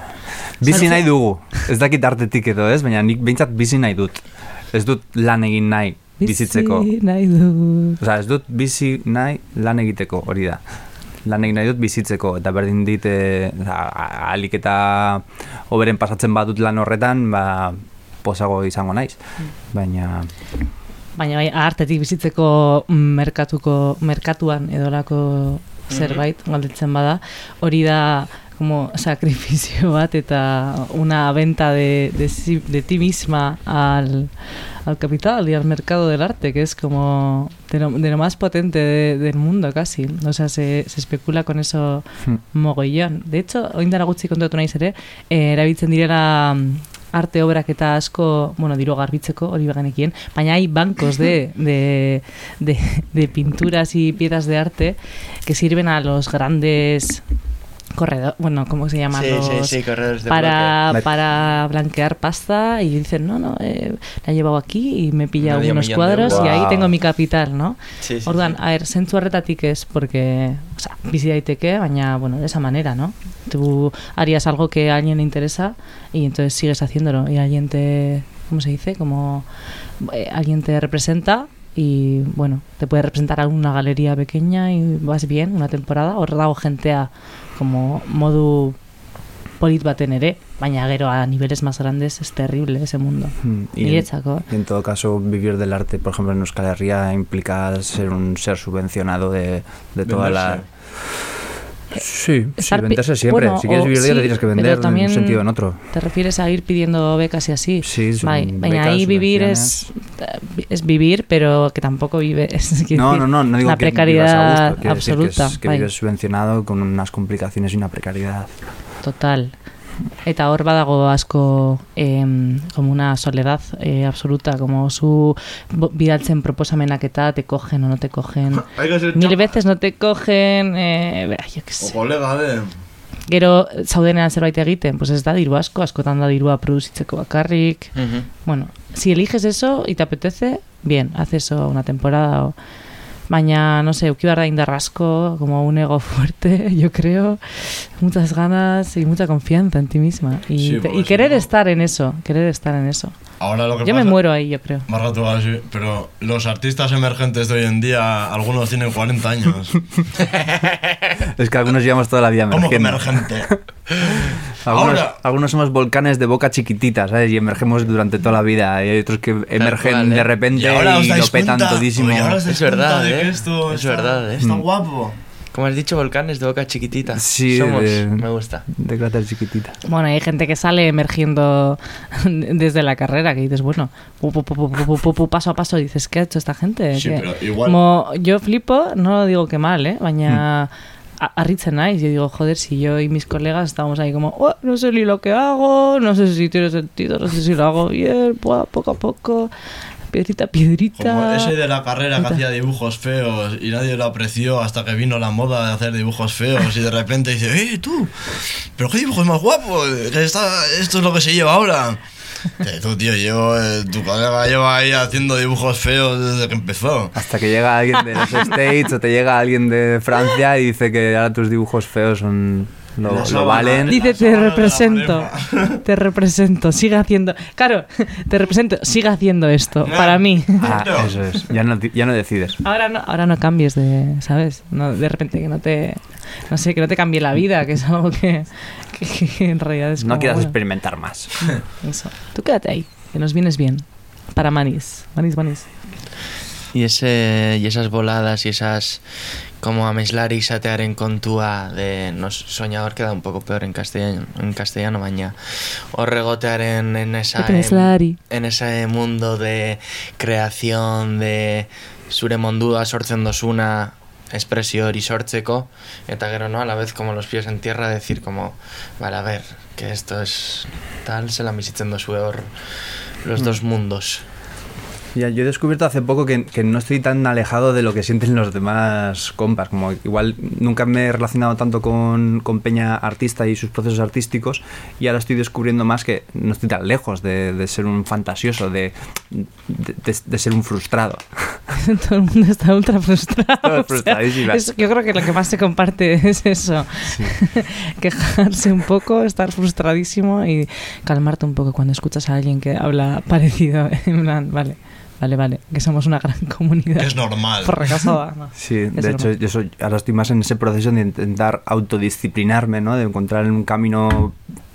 bizi nahi dugu. Ez dakit artetik edo ez, baina nik behintzat bizi nahi dut. Ez dut lan egin nahi bizitzeko. Bizi nahi dut. Osa, ez dut bizi nahi lan egiteko, hori da. Lan egin nahi dut bizitzeko, eta berdin dit, e, alik eta oberen pasatzen badut lan horretan, ba, posago izango naiz. Baina, Baina bai, artetik bizitzeko merkatuko merkatuan edolako zerbait galdetzen bada, hori da como sacrificio bat eta una venta de, de, de ti misma al, al capital y al mercado del arte, que es como de lo, de lo más potente de- del mundo casi. O sea, se, se especula con eso mogollón. De hecho, oindara gutxi kontatu naiz ere, eh, erabiltzen direla mm, arte obrak eta asko, bueno, diru garbitzeko, hori beganekien, baina hay bancos de, de, de, de pinturas y piezas de arte que sirven a los grandes corredores, bueno, ¿cómo se llaman Sí, los? sí, sí, corredores de para, bloque. para blanquear pasta y dicen, no, no, eh, la he llevado aquí y me he pillado Medio unos cuadros y ahí tengo mi capital, ¿no? Sí, sí, Orduan, sí. a ver, zentzu horretatik ez, porque, o sea, bizi daiteke, baina, bueno, de esa manera, ¿no? Tú harías algo que a alguien le interesa y entonces sigues haciéndolo y alguien te, ¿cómo se dice? Como eh, alguien te representa y, bueno, te puede representar a una galería pequeña y vas bien una temporada, hor dago gentea como modu polit baten ere, baina gero a niveles más grandes es terrible ese mundo. mm, y en, Niretzako. y en todo caso, vivir del arte, por ejemplo, en Euskal Herria implica ser un ser subvencionado de, de toda la... Sí, sí, Estar venderse siempre. bueno, si quieres vivir sí, te tienes que vender en un sentido o en otro. ¿Te refieres a ir pidiendo becas y así? Sí, baina becas, ahí vivir es, es vivir, pero que tampoco vive. Es, quiero No, no, no, no digo la que vivas a precariedad gusto, quiero decir que es- absoluta. que, vives subvencionado con unas complicaciones y una precariedad. total. Eta hor badago asko em, como una soledad eh, absoluta, como su bidaltzen proposamenak eta te cogen o no te cogen. Que Mil veces no te cogen, eh, bera, yo qué O sé. colega de... Gero zaudenean zerbait egiten, pues ez da diru asko, askotan da dirua produzitzeko bakarrik. Mhm. Bueno, si eliges eso y te apetece, bien, haz eso una temporada o... Baina, no sé, euki behar da indar asko, como un ego fuerte, yo creo, muchas ganas y mucha confianza en ti misma. Y, Sí, te- porque y si querer no- estar en eso, querer estar en eso. Ahora lo que Yo me pasa- muero ahí, yo creo. Más rato así, pero los artistas emergentes de hoy en día, algunos tienen 40 años. Es que algunos llevamos toda la vida ¿Cómo que emergiendo. emergente? Algunos, Ahora- algunos somos volcanes de boca chiquitita, ¿sabes? Y emergemos durante toda la vida. Y hay otros que emergen cual, ¿eh? de repente Y ahora os y dais lo petan cuenta, todísimo. y ahora os dais Es verdad, ¿eh? que esto Es está- verdad, ¿eh? Está Mm. guapo. Como has dicho, volcanes de boca chiquitita. Sí, Somos, de, me gusta. De cráter chiquitita. Bueno, hay gente que sale emergiendo desde la carrera, que dices, bueno, pu, pu, pu, paso a paso, dices, ¿qué ha hecho esta gente? Sí, pero igual... Como yo flipo, no digo que mal, ¿eh? Baña... Mm arritzen naiz. Yo digo, joder, si yo y mis colegas estábamos ahí como, oh, no sé ni lo que hago, no sé si tiene sentido, no sé si lo hago bien, poco a poco piedrita piedrita. Como ese de la carrera que hacía dibujos feos y nadie lo apreció hasta que vino la moda de hacer dibujos feos y de repente dice, ¡eh, tú! ¿Pero qué dibujos más guapos? Que está, esto es lo que se lleva ahora. Tú, tío, llevo, eh, tu colega lleva ahí haciendo dibujos feos desde que empezó. Hasta que llega alguien de los States o te llega alguien de Francia y dice que ahora tus dibujos feos son lo, La lo sábana. valen. Dice, te represento, te represento, siga haciendo, claro, te represento, siga haciendo esto, para mí. Ah, eso es. Ya no, ya no decides. Ahora no, ahora no cambies de, ¿sabes? No, de repente que no te, no sé, que no te cambie la vida, que es algo que, que- que en realidad es No como, quieras bueno, experimentar más. eso. Tú quédate ahí, que nos vienes bien. Para Manis, Manis, Manis. Y, ese, y esas voladas y esas como ameslari izatearen kontua de nos, soñador queda un poco peor en castellano, en castellano baina horregotearen en esa Ameslari. en ese mundo de creación de zure mundua sortzen dosuna espresio hori sortzeko eta gero no a la vez como los pies en tierra decir como vale a ver que esto es tal se la bizitzen dozue hor los dos mundos Ya, yo he descubierto hace poco que, que no estoy tan alejado de lo que sienten los demás compas. Como igual nunca me he relacionado tanto con, con Peña artista y sus procesos artísticos y ahora estoy descubriendo más que no estoy tan lejos de, de ser un fantasioso, de, de, ser un frustrado. Todo el mundo está ultra frustrado. Todos o sea, frustradísimas. es- yo creo que lo que más se comparte es eso. Quejarse un poco, estar frustradísimo y calmarte un poco cuando escuchas a alguien que habla parecido. En plan, vale, vale, vale, que somos una gran comunidad. Es normal. Fracasada, ¿no? Sí, Es de hecho, yo soy, ahora estoy más en ese proceso de intentar autodisciplinarme, ¿no? De encontrar un camino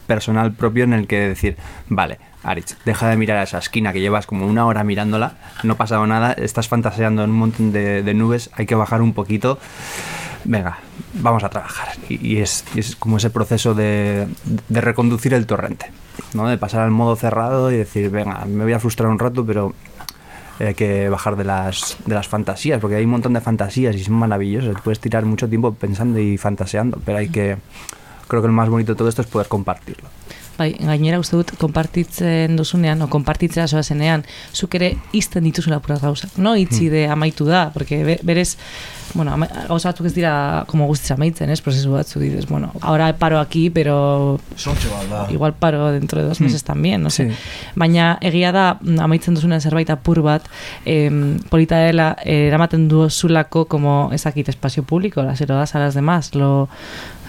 personal propio en el que decir, vale, Aritz, deja de mirar a esa esquina que llevas como una hora mirándola, no ha pasado nada, estás fantaseando en un montón de, de nubes, hay que bajar un poquito. Venga, vamos a trabajar. Y, y es, y es como ese proceso de, de reconducir el torrente, ¿no? De pasar al modo cerrado y decir, venga, me voy a frustrar un rato, pero hay que bajar de las, de las fantasías, porque hay un montón de fantasías y son maravillosas. Puedes tirar mucho tiempo pensando y fantaseando, pero hay que. Creo que lo más bonito de todo esto es poder compartirlo. Bai, gainera uste dut konpartitzen duzunean, o konpartitzea zoazenean, zuk ere izten dituzula pura gauzak. No itzi de amaitu da, porque be- berez, bueno, gauza batzuk ez dira como guztiz amaitzen, ez, prozesu batzuk dices, bueno, ahora paro aquí, pero igual paro dentro de dos meses también, no sé. Sí. Baina egia da, amaitzen duzunean zerbait apur bat, em, polita dela, eramaten duozulako como, ezakit, espazio público, se lo das a las demás, lo,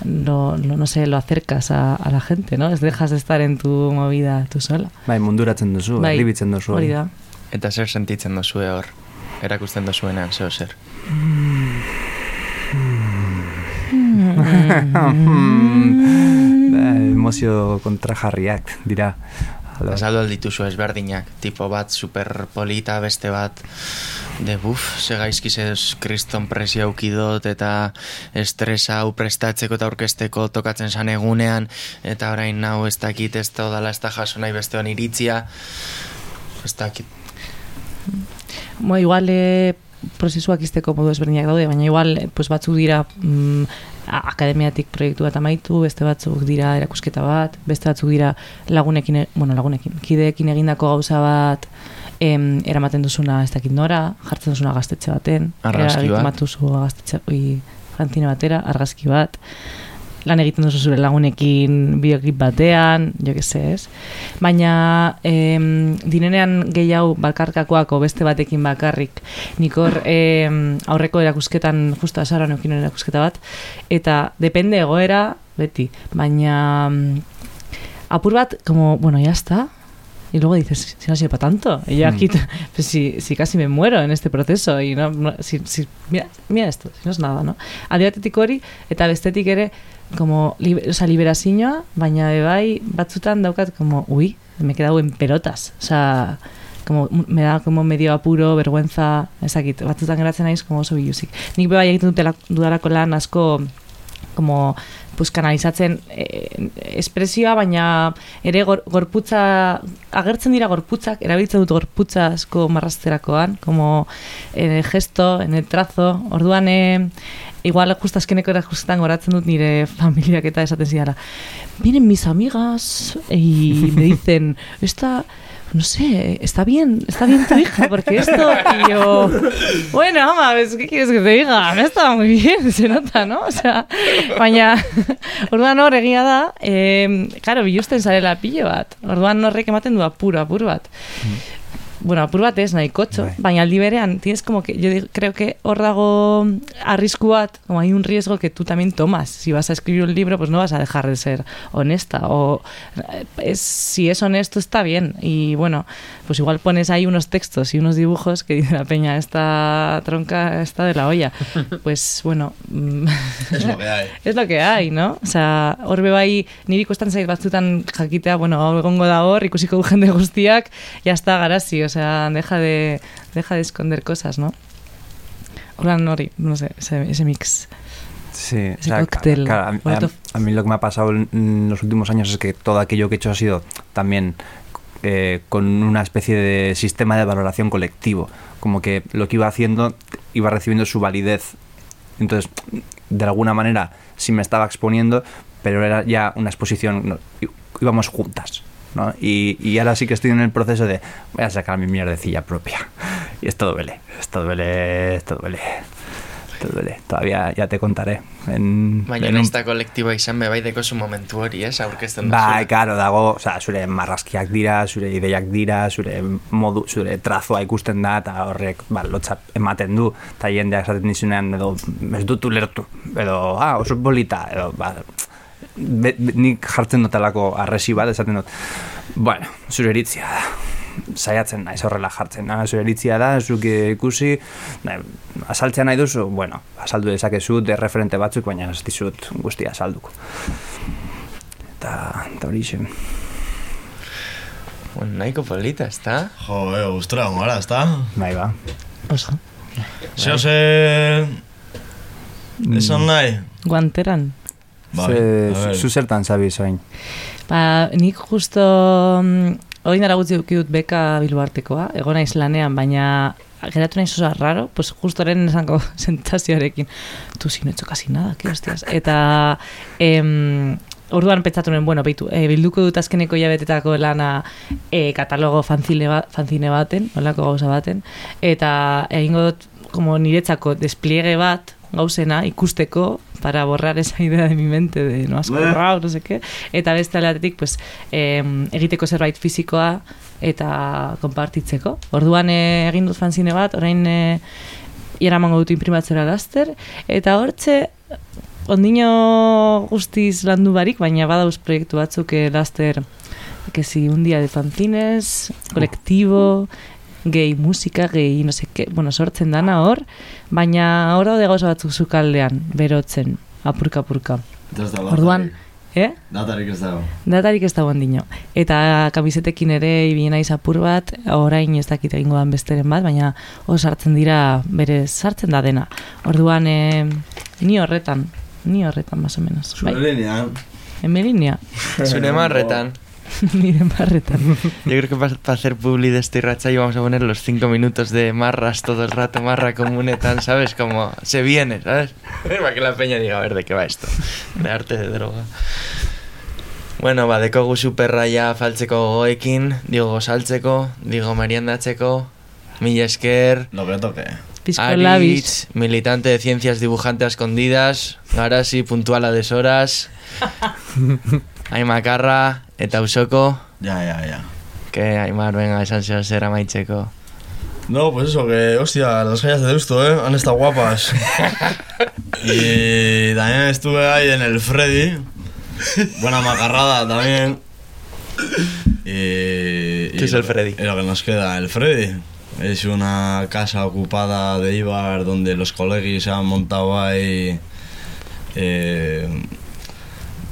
lo, lo, no sé, lo acercas a, a la gente, ¿no? Es dejas de estar en tu movida tú sola. Bai, munduratzen duzu, bai, erlibitzen duzu. hori da. eta zer sentitzen dozue hor erakusten dozuenean zeo zer Eh, emozio kontrajarriak dira. Azaldu aldituzu ezberdinak, tipo bat superpolita, beste bat. De buf, ze gaizki zez kriston presio aukidot eta estresa hau prestatzeko eta aurkesteko tokatzen san egunean eta orain nau ez dakit ez da dala ez da jaso nahi bestean iritzia. Ez dakit. Bo, igual e, prozesuak izteko modu ezberdinak daude, baina igual eh, pues batzuk dira mm, akademiatik proiektu bat amaitu, beste batzuk dira erakusketa bat, beste batzuk dira lagunekin, bueno, lagunekin, kideekin egindako gauza bat em, eramaten duzuna ez dakit nora, jartzen duzuna gaztetxe baten, Argazki bat. gaztetxe, oi, batera, argazki bat, lan egiten duzu zure lagunekin bideoklip batean, jo que se, ez? Baina em, dinenean gehiago bakarkakoako beste batekin bakarrik. Nik hor em, aurreko erakusketan, justo azaroan eukin erakusketa bat, eta depende egoera, beti, baina apur bat, como, bueno, ya está, Y luego dices, si no ha sido para tanto. Y yo aquí, pues si, si casi me muero en este proceso. Y no, no- si, si, mira, mira esto, si no es nada, no? Alde batetik hori, eta bestetik ere, como, libe, o sea, liberazioa, baina bai, batzutan daukat, como, uy, me he quedado en pelotas. O sea, como, me da como medio apuro, vergüenza, ezakit, batzutan geratzen naiz, como oso biluzik. Nik bai egiten dutela, dudalako lan asko, como pues kanalizatzen eh, espresioa baina ere gor, gorputza agertzen dira gorputzak erabiltzen dut gorputza asko marrazterakoan como en el gesto, en el trazo. Orduan eh, igual justo azkeneko erakusketan goratzen dut nire familiak eta esaten zidala vienen mis amigas y me dicen esta no sé, está bien, está bien tu hija, porque esto, y yo, bueno, ama, ¿qué quieres que te diga? Me está muy bien, se nota, ¿no? O sea, baina, orduan hor egia da, eh, claro, bilusten zarela pilo bat, orduan horrek ematen du apuro, apuro bat. Bueno, apur bat ez, nahi kotxo, Bai. baina aldi berean, tienes como que, yo digo- creo que hor dago arrisku bat, como hay un riesgo que tú también tomas. Si vas a escribir un libro, pues no vas a dejar de ser honesta. O eh, es, si es honesto, está bien. Y bueno, pues igual pones ahí unos textos y unos dibujos que dice la peña, esta tronca está de la olla. Pues bueno, mm, Es lo que hay. es lo que hay, ¿no? Osea, hor be bai, niri ikusten zait batzutan jakitea, bueno, hau egongo da hor, ikusiko du jende guztiak, ya está garazi, osea, deja de, deja de esconder cosas, ¿no? Orduan hori, no sé, ese, ese mix. Sí, Ese cóctel, claro, a, a- a mí lo que me ha pasado en los últimos años es que todo aquello que he hecho ha sido también eh, con una especie de sistema de valoración colectivo. Como que lo que iba haciendo iba recibiendo su validez. Entonces, de alguna manera sí me estaba exponiendo, pero era ya una exposición, íbamos juntas. ¿No? Y, y ahora sí que estoy en el proceso de voy a sacar mi mierdecilla propia. Y esto duele, esto duele, esto duele. Esto duele. Todavía ya te contaré. En, Baina en un- nesta kolektiboa izan be bai dekozu momentu hori, ez, aurkezten Bai, karo, dago, osea, zure marrazkiak dira, zure ideiak dira, zure modu, zure trazoa ikusten da, eta horrek, ba, lotza ematen du, eta jendeak esaten dizunean, edo, ez dut ulertu, edo, ah, oso polita, edo, ba, be, be, nik jartzen dutelako arresi bat, esaten dut, bueno, zure iritzia da, saiatzen naiz horrela jartzen, ah, zure iritzia da, zuk ikusi, nahi, azaltzea nahi duzu, bueno, azaldu dezakezu, de referente batzuk, baina ez dizut guztia azalduko. Eta, eta hori zen. Bueno, nahiko polita, ez da? Jo, eh, gustura, gara, ezta? Bai, ba. Oso, Zeo ze... Esan nahi? guanteran. Bai, Ze, a ver. zu zertan zabi zoin. Ba, nik justo mm, hori nara gutxi eduki dut beka bilboartekoa, egon naiz lanean, baina geratu naiz oso raro, pues justo horren esango sentsazioarekin. Tu si no he hecho casi nada, que hostias. Eta em, orduan pentsatu nuen, bueno, beitu, e, bilduko dut azkeneko jabetetako lana e, katalogo fanzine, ba, fanzine baten, olako gauza baten, eta egingo dut como niretzako despliegue bat, gauzena ikusteko para borrar esa idea de mi mente de no has currado, no sé qué. Eta beste aldetik, pues, em, egiteko zerbait fisikoa eta konpartitzeko. Orduan eh, egin dut fanzine bat, orain eh, iramango dut imprimatzera laster, eta hortxe ondino guztiz landu barik, baina badauz proiektu batzuk eh, laster que si un día de fanzines, kolektibo, gehi musika, gehi no sé qué, bueno, sortzen dana hor, baina hor daude gauza batzuk zukaldean, berotzen, apurka-apurka. Orduan, eh? Datarik ez dago. Datarik ez dago handino. Eta kamisetekin ere ibili naiz apur bat, orain ez dakit egingo dan besteren bat, baina hor sartzen dira, bere sartzen da dena. Orduan, eh, ni horretan, ni horretan, más o menos. Zure mi línea, Zure marretan. nire marretan. Yo creo que para hacer publi de este y vamos a poner los cinco minutos de marras todo el rato, marra comunetan, ¿sabes? Como se viene, ¿sabes? Para que la peña diga, a ver, ¿de qué va esto? De arte de droga. Bueno, ba, dekogu superraia faltzeko gogoekin, digo saltzeko, digo meriendatzeko, mila esker, Lo que toque. Aritz, militante de ciencias dibujante a escondidas, Garasi, puntual a deshoras, Aimakarra, eta Usoko, Ya, ya, ya. que Aimar, venga, esan zeo zer amaitzeko. No, pues eso, que hostia, las calles de Deusto, ¿eh? Han estado guapas. y también estuve ahí en el Freddy. Buena macarrada también. Y, ¿Qué es el Freddy? Y lo que nos queda, el Freddy. Es una casa ocupada de Ibar donde los colegis han montado ahí eh,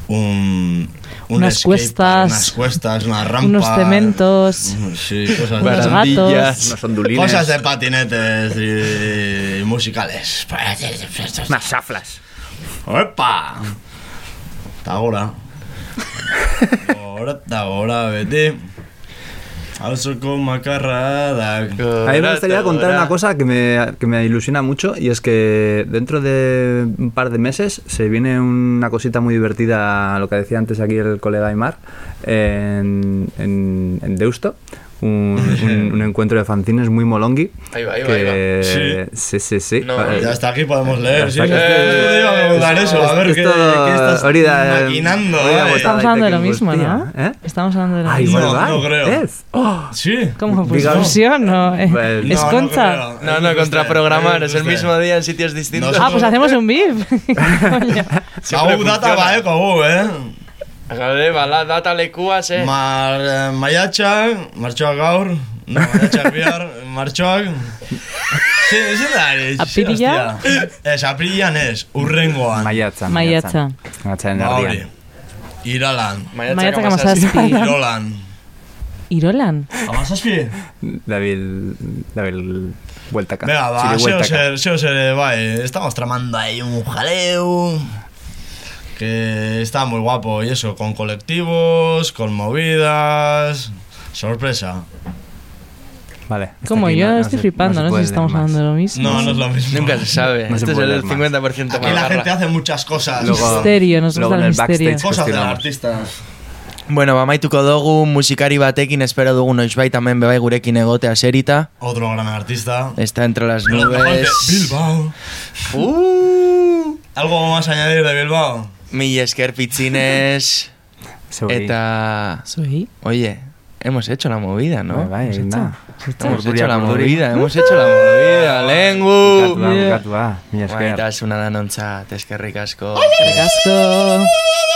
un Unas cuestas, unas cuestas, una rampa. unos cementos, Sí, cosas unos barandillas, gatos. Unos ondulines. Cosas de patinetes y, y musicales. Unas xaflas. ¡Opa! Eta gora. Gora eta gora beti. Hauzoko makarra da. A mí me gustaría contar una cosa que me, que me ilusiona mucho y es que dentro de un par de meses se viene una cosita muy divertida, lo que decía antes aquí el colega Aymar, en, en, en Deusto. Un, un, un encuentro de fanzines muy molongi. Ahí va, ahí va, que... Sí, sí, sí. No, Eh, Ya hasta aquí podemos leer. Sí, sí, sí, te iba a preguntar eso. A ver qué, Esto- qué estás hori da, eh, maquinando. eh? Estamos hablando de lo mismo, ¿no? eh? Estamos hablando de lo mismo. No, no creo. Ez? Oh, Sí. ¿Cómo? Pues fusión, ¿no? Eh, Pues- ¿Es No, no. No, no, Es contraprogramar, usted, es el mismo día en sitios distintos. Ah, pues hacemos un beef. Hau data ba, eh, kogu, eh? Gaude, bala, data lekuaz, eh? Mar, eh, maiatxak, martxoak gaur, no, maiatxak bihar, martxoak... Sí, ez da, ez, Apirila? hostia. Ez, apirilan ez, urrengoan. Maiatza. Maiatza. Maiatzaren Ba, hori. erdian. Iralan, Maiatzak amazazpi. Irolan. Irolan? Amazazpi? Dabil, dabil bueltaka. Venga, ba, zeo bueltaka. ser, zeo ser, bai, estamos tramando ahí un jaleo que está muy guapo y eso, con colectivos, con movidas, sorpresa. Vale. Como yo no- estoy flipando, se no, sé si estamos más. hablando de lo mismo. No, no es lo mismo. Nunca se sabe. No se este es el leer más. 50% Aquí la Malgarra. gente hace muchas cosas. Luego- Misterio, nos gusta en el misterio. cosas de gestionamos. artistas. Bueno, bamaituko dugu musikari batekin espero dugu noizbait hemen bebai gurekin egotea serita. Otro gran artista. Está entre las nubes. Bilbao. Uh, ¿Algo más a añadir de Bilbao? Mil esker pitzines. Zeuri. Eta, Soy. oye, hemos hecho la movida, ¿no? Bai, bai, Hemos egin. Hemos hecho la movida, hemos hecho la movida, lengu. Bukatua, bukatua. Mila esker. Maitasuna da nontzat, eskerrik asko. Casco. No